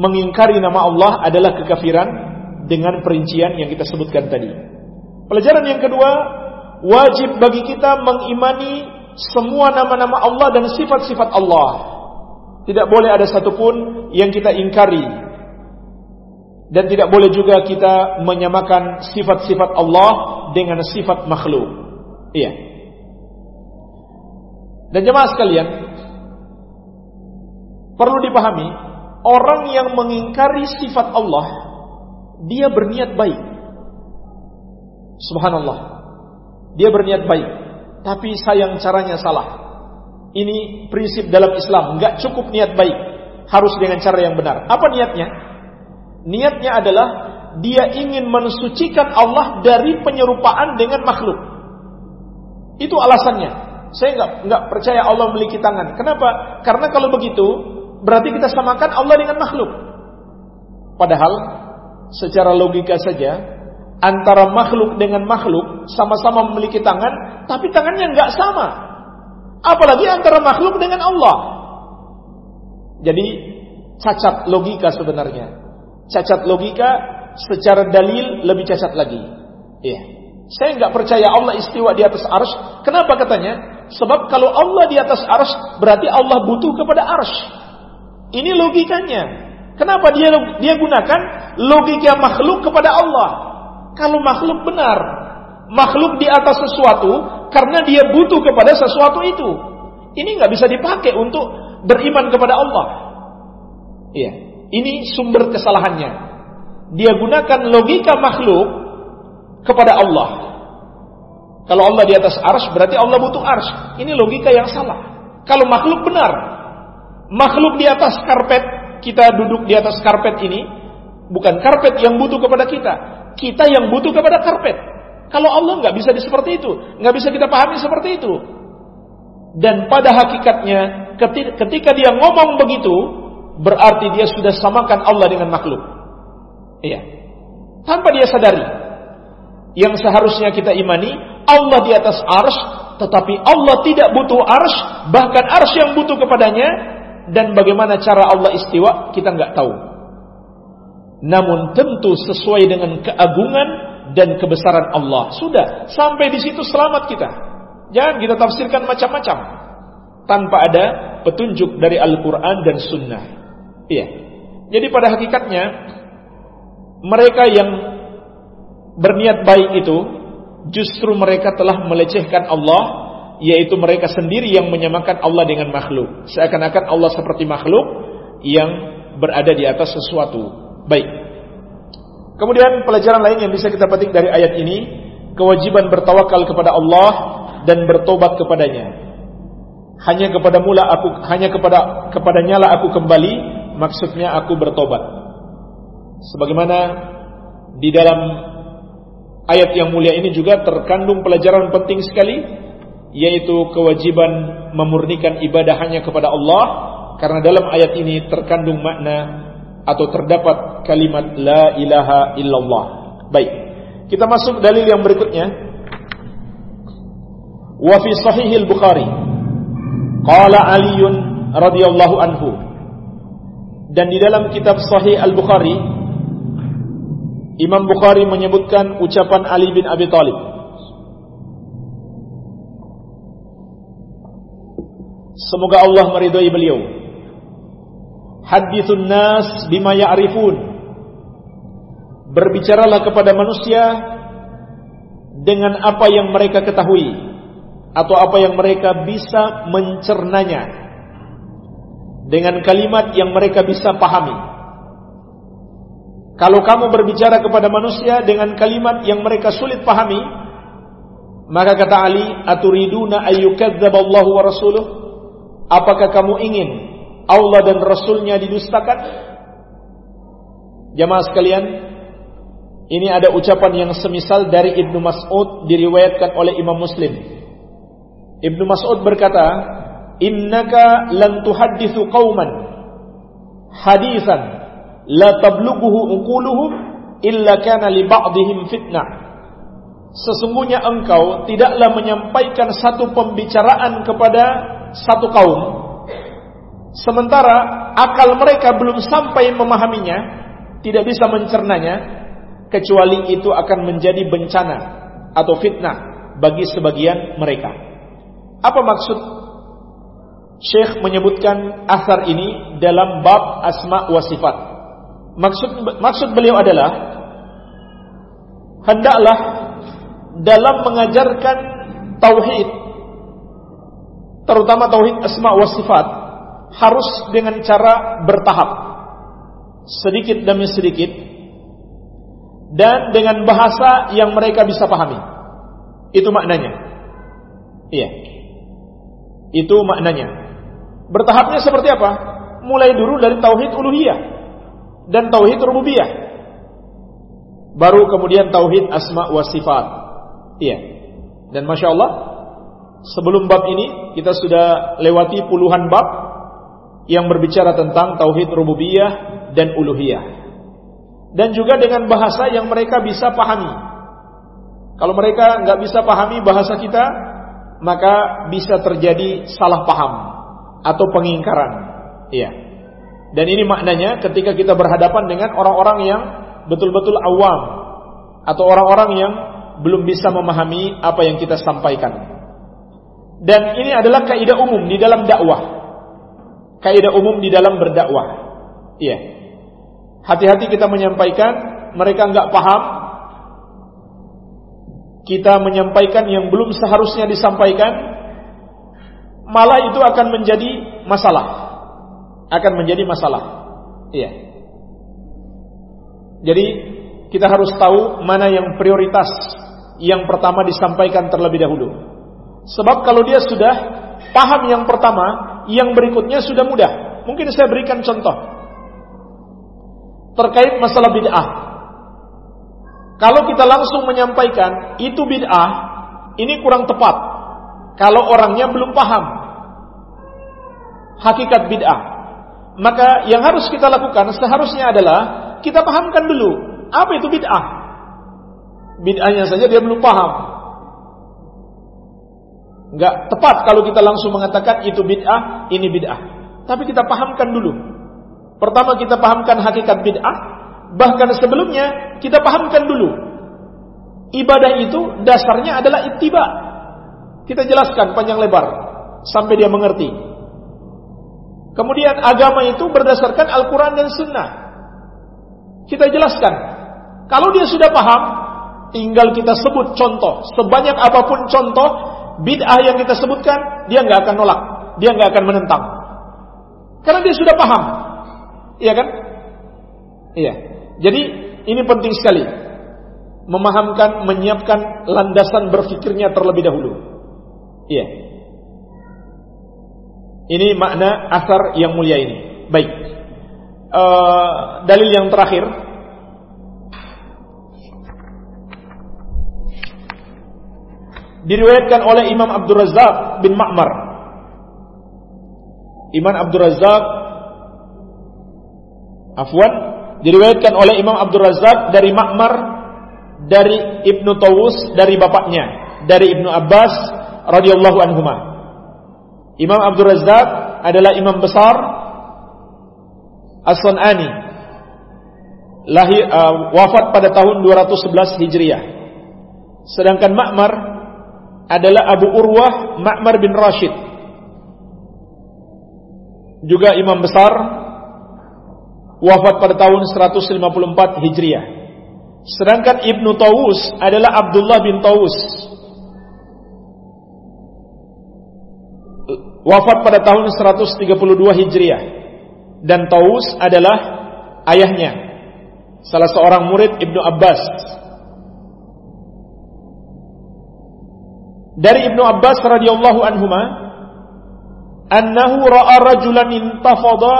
Mengingkari nama Allah adalah kekafiran dengan perincian yang kita sebutkan tadi. Pelajaran yang kedua, wajib bagi kita mengimani semua nama-nama Allah dan sifat-sifat Allah. Tidak boleh ada satupun yang kita ingkari. Dan tidak boleh juga kita menyamakan sifat-sifat Allah dengan sifat makhluk. Iya. Dan jemaah sekalian, perlu dipahami, orang yang mengingkari sifat Allah, dia berniat baik. Subhanallah. Dia berniat baik tapi sayang caranya salah. Ini prinsip dalam Islam, nggak cukup niat baik, harus dengan cara yang benar. Apa niatnya? Niatnya adalah dia ingin mensucikan Allah dari penyerupaan dengan makhluk. Itu alasannya. Saya nggak nggak percaya Allah memiliki tangan. Kenapa? Karena kalau begitu berarti kita samakan Allah dengan makhluk. Padahal secara logika saja antara makhluk dengan makhluk sama-sama memiliki tangan, tapi tangannya nggak sama. Apalagi antara makhluk dengan Allah. Jadi cacat logika sebenarnya. Cacat logika secara dalil lebih cacat lagi. Iya. Saya nggak percaya Allah istiwa di atas arsh. Kenapa katanya? Sebab kalau Allah di atas ars berarti Allah butuh kepada ars. Ini logikanya. Kenapa dia dia gunakan logika makhluk kepada Allah? Kalau makhluk benar, makhluk di atas sesuatu karena dia butuh kepada sesuatu itu. Ini nggak bisa dipakai untuk beriman kepada Allah. Iya, ini sumber kesalahannya. Dia gunakan logika makhluk kepada Allah. Kalau Allah di atas ars berarti Allah butuh ars. Ini logika yang salah. Kalau makhluk benar, makhluk di atas karpet, kita duduk di atas karpet ini, bukan karpet yang butuh kepada kita, kita yang butuh kepada karpet. Kalau Allah nggak bisa di seperti itu, nggak bisa kita pahami seperti itu. Dan pada hakikatnya, ketika dia ngomong begitu, berarti dia sudah samakan Allah dengan makhluk. Iya. Tanpa dia sadari. Yang seharusnya kita imani, Allah di atas ars, tetapi Allah tidak butuh ars, bahkan ars yang butuh kepadanya, dan bagaimana cara Allah istiwa, kita nggak tahu. Namun tentu sesuai dengan keagungan dan kebesaran Allah. Sudah, sampai di situ selamat kita. Jangan kita tafsirkan macam-macam. Tanpa ada petunjuk dari Al-Quran dan Sunnah. Iya. Jadi pada hakikatnya, mereka yang berniat baik itu justru mereka telah melecehkan Allah yaitu mereka sendiri yang menyamakan Allah dengan makhluk. Seakan-akan Allah seperti makhluk yang berada di atas sesuatu. Baik. Kemudian pelajaran lain yang bisa kita petik dari ayat ini kewajiban bertawakal kepada Allah dan bertobat kepadanya. Hanya kepada mula aku hanya kepada kepadanya lah aku kembali maksudnya aku bertobat sebagaimana di dalam ayat yang mulia ini juga terkandung pelajaran penting sekali yaitu kewajiban memurnikan ibadah hanya kepada Allah karena dalam ayat ini terkandung makna atau terdapat kalimat la ilaha illallah. Baik. Kita masuk dalil yang berikutnya. Wa fi sahih al-Bukhari qala Ali radhiyallahu anhu dan di dalam kitab sahih al-Bukhari Imam Bukhari menyebutkan ucapan Ali bin Abi Thalib. Semoga Allah meridhai beliau. Hadithun nas bima ya'rifun. Berbicaralah kepada manusia dengan apa yang mereka ketahui atau apa yang mereka bisa mencernanya dengan kalimat yang mereka bisa pahami. Kalau kamu berbicara kepada manusia dengan kalimat yang mereka sulit pahami, maka kata Ali, "Aturiduna Allah wa rasuluh?" Apakah kamu ingin Allah dan Rasulnya didustakan? Jamaah sekalian, ini ada ucapan yang semisal dari Ibnu Mas'ud diriwayatkan oleh Imam Muslim. Ibnu Mas'ud berkata, "Innaka lan tuhadditsu qauman hadisan la tablughuhu uquluhum illa kana li ba'dihim fitnah. Sesungguhnya engkau tidaklah menyampaikan satu pembicaraan kepada satu kaum sementara akal mereka belum sampai memahaminya, tidak bisa mencernanya kecuali itu akan menjadi bencana atau fitnah bagi sebagian mereka. Apa maksud Syekh menyebutkan asar ini dalam bab asma wa sifat? Maksud maksud beliau adalah hendaklah dalam mengajarkan tauhid terutama tauhid asma wa sifat harus dengan cara bertahap sedikit demi sedikit dan dengan bahasa yang mereka bisa pahami. Itu maknanya. Iya. Itu maknanya. Bertahapnya seperti apa? Mulai dulu dari tauhid uluhiyah dan tauhid rububiyah. Baru kemudian tauhid asma wa sifat. Iya. Dan masya Allah, sebelum bab ini kita sudah lewati puluhan bab yang berbicara tentang tauhid rububiyah dan uluhiyah. Dan juga dengan bahasa yang mereka bisa pahami. Kalau mereka nggak bisa pahami bahasa kita, maka bisa terjadi salah paham atau pengingkaran. Iya. Dan ini maknanya ketika kita berhadapan dengan orang-orang yang betul-betul awam atau orang-orang yang belum bisa memahami apa yang kita sampaikan. Dan ini adalah kaidah umum di dalam dakwah. Kaidah umum di dalam berdakwah. Iya. Hati-hati kita menyampaikan, mereka nggak paham. Kita menyampaikan yang belum seharusnya disampaikan, malah itu akan menjadi masalah. Akan menjadi masalah. Iya. Jadi kita harus tahu mana yang prioritas yang pertama disampaikan terlebih dahulu. Sebab kalau dia sudah paham yang pertama, yang berikutnya sudah mudah. Mungkin saya berikan contoh. Terkait masalah bid'ah. Kalau kita langsung menyampaikan itu bid'ah, ini kurang tepat. Kalau orangnya belum paham hakikat bid'ah. Maka yang harus kita lakukan seharusnya adalah kita pahamkan dulu apa itu bid'ah. Bid'ahnya saja dia belum paham. Enggak tepat kalau kita langsung mengatakan itu bid'ah, ini bid'ah. Tapi kita pahamkan dulu. Pertama kita pahamkan hakikat bid'ah, bahkan sebelumnya kita pahamkan dulu. Ibadah itu dasarnya adalah ittiba. Kita jelaskan panjang lebar sampai dia mengerti. Kemudian agama itu berdasarkan Al-Quran dan Sunnah. Kita jelaskan. Kalau dia sudah paham, tinggal kita sebut contoh. Sebanyak apa pun contoh, bid'ah yang kita sebutkan, dia nggak akan nolak. Dia nggak akan menentang. Karena dia sudah paham. Iya kan? Iya. Jadi ini penting sekali. Memahamkan, menyiapkan landasan berfikirnya terlebih dahulu. Iya. Ini makna asar yang mulia ini. Baik uh, dalil yang terakhir diriwayatkan oleh Imam Abdul Razak bin Ma'mar. Imam Abdul Razak afwan diriwayatkan oleh Imam Abdul Razak dari Ma'mar dari Ibnu Tawus dari bapaknya dari Ibnu Abbas radhiyallahu anhuma. Imam Abdul Razak adalah imam besar As-Sun'ani lahir uh, wafat pada tahun 211 Hijriah. Sedangkan Ma'mar adalah Abu Urwah Ma'mar bin Rashid. Juga imam besar wafat pada tahun 154 Hijriah. Sedangkan Ibnu Tawus adalah Abdullah bin Tawus. Wafat pada tahun 132 Hijriah. Dan Taus adalah ayahnya, salah seorang murid Ibnu Abbas. Dari Ibnu Abbas radhiyallahu anhuma, annahu ra'a rajulan intafada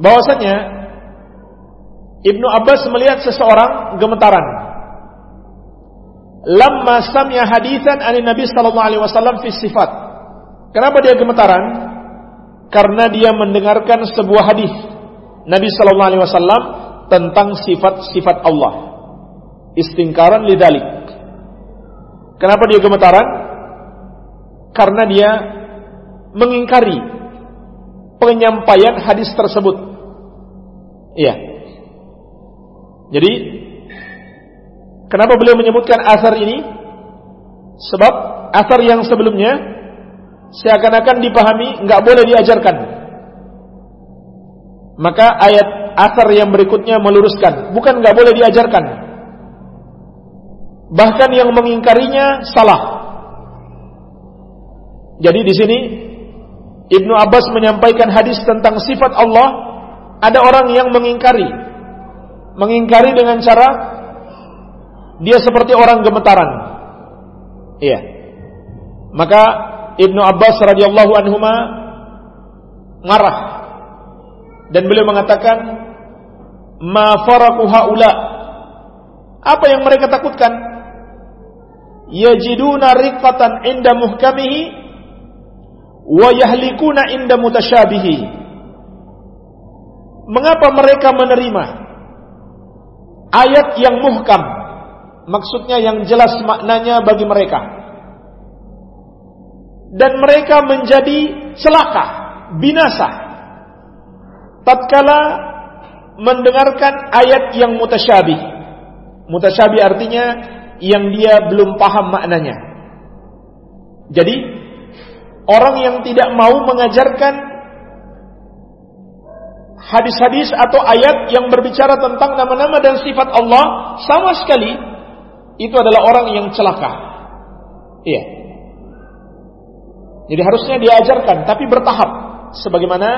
bahwasanya Ibnu Abbas melihat seseorang gemetaran lamma samia hadithan ani Nabi sallallahu alaihi wasallam fi sifat. Kenapa dia gemetaran? Karena dia mendengarkan sebuah hadis Nabi sallallahu alaihi wasallam tentang sifat-sifat Allah. Istingkaran lidalik. Kenapa dia gemetaran? Karena dia mengingkari penyampaian hadis tersebut. Iya. Jadi Kenapa beliau menyebutkan asar ini? Sebab asar yang sebelumnya seakan-akan dipahami nggak boleh diajarkan. Maka ayat asar yang berikutnya meluruskan, bukan nggak boleh diajarkan. Bahkan yang mengingkarinya salah. Jadi di sini Ibnu Abbas menyampaikan hadis tentang sifat Allah, ada orang yang mengingkari. Mengingkari dengan cara dia seperti orang gemetaran. Iya. Maka Ibnu Abbas radhiyallahu anhu marah Dan beliau mengatakan, "Ma faraku haula." Apa yang mereka takutkan? Yajiduna riqatan inda muhkamihi wa yahlikuna inda mutasyabihi. Mengapa mereka menerima ayat yang muhkam? Maksudnya yang jelas maknanya bagi mereka. Dan mereka menjadi celaka, binasa tatkala mendengarkan ayat yang mutasyabih. Mutasyabih artinya yang dia belum paham maknanya. Jadi orang yang tidak mau mengajarkan hadis-hadis atau ayat yang berbicara tentang nama-nama dan sifat Allah sama sekali itu adalah orang yang celaka. Iya. Jadi harusnya diajarkan tapi bertahap sebagaimana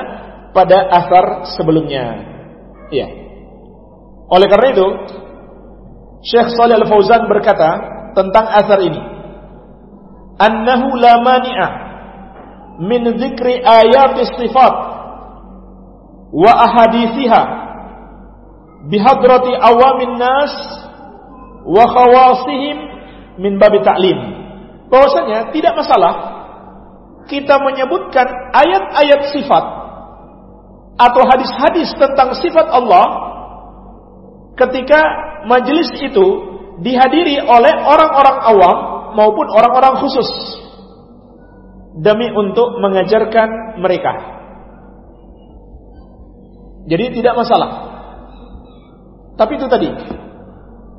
pada asar sebelumnya. Iya. Oleh karena itu, Syekh Shalih Al-Fauzan berkata tentang asar ini. Annahu la mani'a min dzikri ayati sifat wa ahadithiha bihadrati awamin nas wa khawasihim min babi ta'lim. Bahwasanya tidak masalah kita menyebutkan ayat-ayat sifat atau hadis-hadis tentang sifat Allah ketika majelis itu dihadiri oleh orang-orang awam maupun orang-orang khusus demi untuk mengajarkan mereka. Jadi tidak masalah. Tapi itu tadi.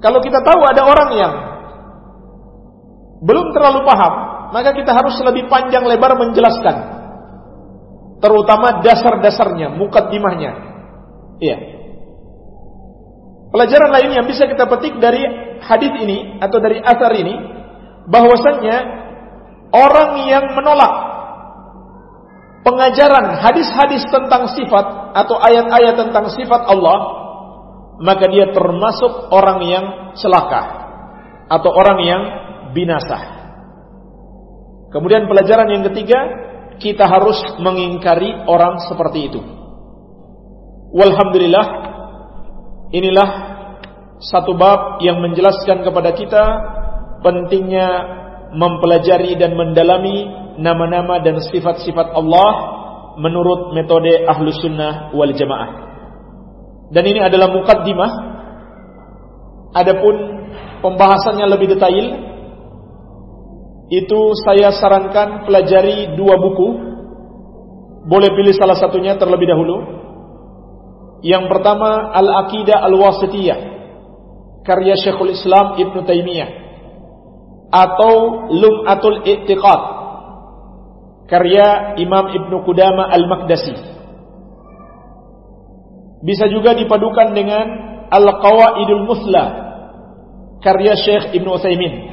Kalau kita tahu ada orang yang belum terlalu paham, maka kita harus lebih panjang lebar menjelaskan terutama dasar-dasarnya, mukaddimahnya. Iya. Pelajaran lain yang bisa kita petik dari hadis ini atau dari asar ini bahwasannya orang yang menolak pengajaran hadis-hadis tentang sifat atau ayat-ayat tentang sifat Allah maka dia termasuk orang yang celaka atau orang yang binasa. Kemudian pelajaran yang ketiga kita harus mengingkari orang seperti itu. Walhamdulillah, inilah satu bab yang menjelaskan kepada kita pentingnya mempelajari dan mendalami nama-nama dan sifat-sifat Allah menurut metode ahlus sunnah wal jamaah. Dan ini adalah mukaddimah. Adapun pembahasannya lebih detail itu saya sarankan pelajari dua buku. Boleh pilih salah satunya terlebih dahulu. Yang pertama Al-Aqidah Al-Wasitiyah karya Syekhul Islam Ibn Taimiyah atau Lum'atul I'tiqad karya Imam Ibn Qudama Al-Maqdasi. Bisa juga dipadukan dengan Al-Qawaidul Musla karya Syekh Ibn Utsaimin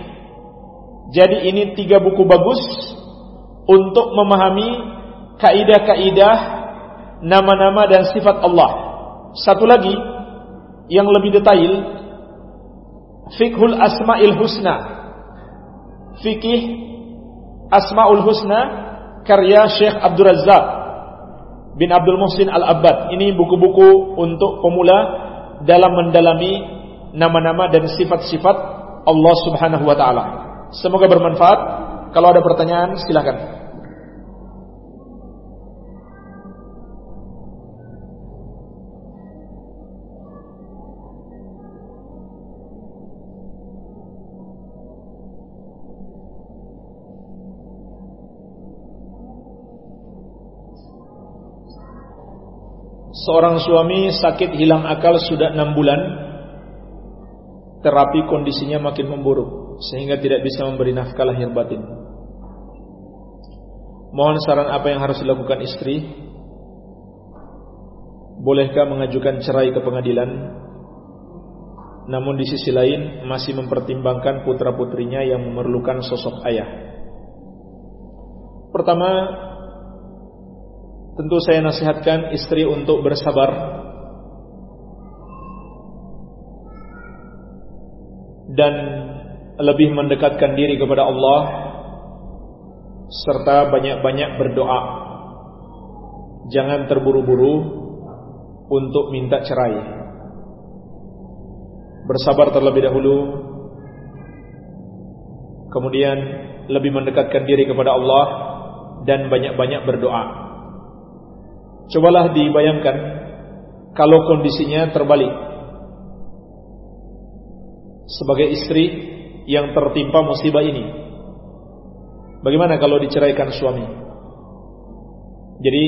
jadi ini tiga buku bagus untuk memahami kaidah-kaidah nama-nama dan sifat Allah. Satu lagi yang lebih detail Fikhul Asmaul Husna. Fikih Asmaul Husna karya Syekh Abdul Razzaq bin Abdul Muhsin Al-Abbad. Ini buku-buku untuk pemula dalam mendalami nama-nama dan sifat-sifat Allah Subhanahu wa taala. Semoga bermanfaat. Kalau ada pertanyaan, silakan. Seorang suami sakit hilang akal sudah enam bulan Terapi kondisinya makin memburuk sehingga tidak bisa memberi nafkah lahir batin. Mohon saran apa yang harus dilakukan istri? Bolehkah mengajukan cerai ke pengadilan? Namun di sisi lain masih mempertimbangkan putra-putrinya yang memerlukan sosok ayah. Pertama, tentu saya nasihatkan istri untuk bersabar dan lebih mendekatkan diri kepada Allah serta banyak-banyak berdoa. Jangan terburu-buru untuk minta cerai. Bersabar terlebih dahulu, kemudian lebih mendekatkan diri kepada Allah dan banyak-banyak berdoa. Cobalah dibayangkan kalau kondisinya terbalik. Sebagai istri yang tertimpa musibah ini. Bagaimana kalau diceraikan suami? Jadi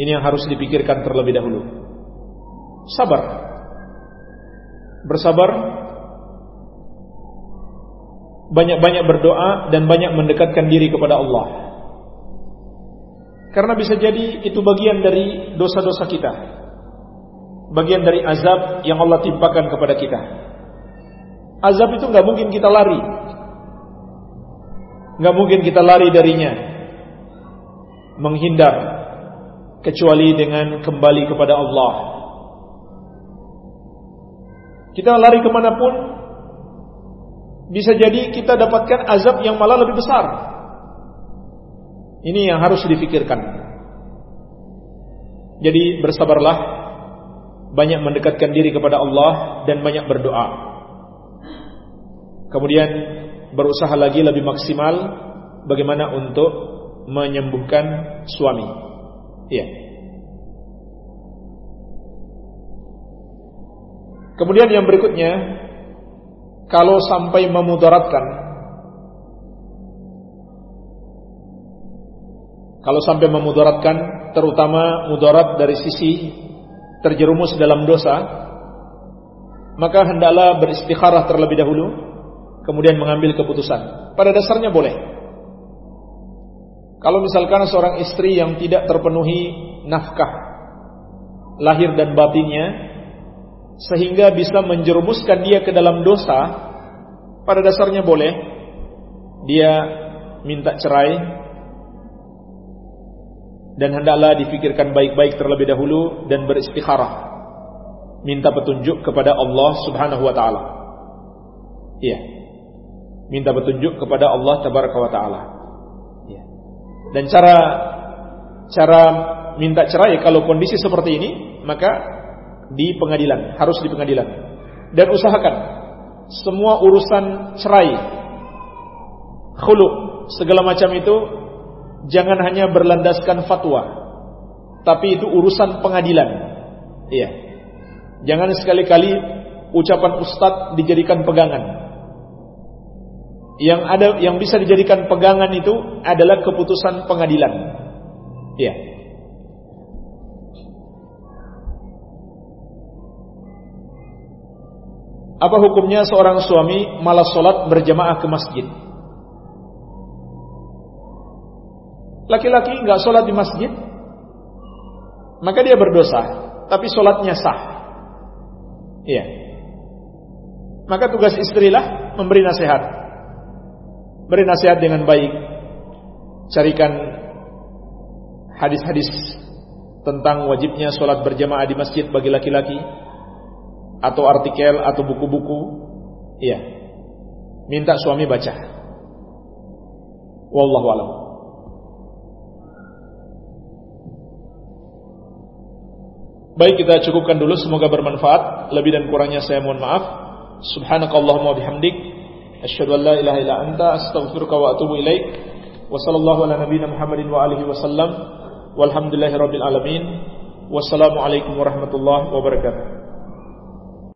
ini yang harus dipikirkan terlebih dahulu. Sabar. Bersabar. Banyak-banyak berdoa dan banyak mendekatkan diri kepada Allah. Karena bisa jadi itu bagian dari dosa-dosa kita. Bagian dari azab yang Allah timpakan kepada kita. Azab itu nggak mungkin kita lari. nggak mungkin kita lari darinya. Menghindar. Kecuali dengan kembali kepada Allah. Kita lari ke mana pun. Bisa jadi kita dapatkan azab yang malah lebih besar. Ini yang harus difikirkan. Jadi bersabarlah. Banyak mendekatkan diri kepada Allah. Dan banyak berdoa. Kemudian berusaha lagi lebih maksimal bagaimana untuk menyembuhkan suami. Iya. Kemudian yang berikutnya kalau sampai memudaratkan kalau sampai memudaratkan terutama mudarat dari sisi terjerumus dalam dosa maka hendaklah beristikharah terlebih dahulu kemudian mengambil keputusan. Pada dasarnya boleh. Kalau misalkan seorang istri yang tidak terpenuhi nafkah lahir dan batinnya sehingga bisa menjerumuskan dia ke dalam dosa, pada dasarnya boleh dia minta cerai dan hendaklah difikirkan baik-baik terlebih dahulu dan beristikharah minta petunjuk kepada Allah Subhanahu wa taala. Iya minta petunjuk kepada Allah tabaraka wa taala. Ya. Dan cara cara minta cerai kalau kondisi seperti ini, maka di pengadilan, harus di pengadilan. Dan usahakan semua urusan cerai, khulu, segala macam itu jangan hanya berlandaskan fatwa, tapi itu urusan pengadilan. Iya. Jangan sekali-kali ucapan ustadz dijadikan pegangan yang ada yang bisa dijadikan pegangan itu adalah keputusan pengadilan. Ya. Apa hukumnya seorang suami malas sholat berjamaah ke masjid? Laki-laki nggak sholat di masjid, maka dia berdosa, tapi sholatnya sah. Iya. Maka tugas istrilah memberi nasihat beri nasihat dengan baik. Carikan hadis-hadis tentang wajibnya sholat berjamaah di masjid bagi laki-laki atau artikel atau buku-buku. Iya. Minta suami baca. Wallahu a'lam. Baik kita cukupkan dulu semoga bermanfaat. Lebih dan kurangnya saya mohon maaf. Subhanakallahumma bihamdik Asyhadu an la ilaha illa anta astaghfiruka wa atubu ilaik. Wa ala nabiyyina Muhammadin wa alihi wasallam. Walhamdulillahirabbil alamin. Wassalamualaikum warahmatullahi wabarakatuh.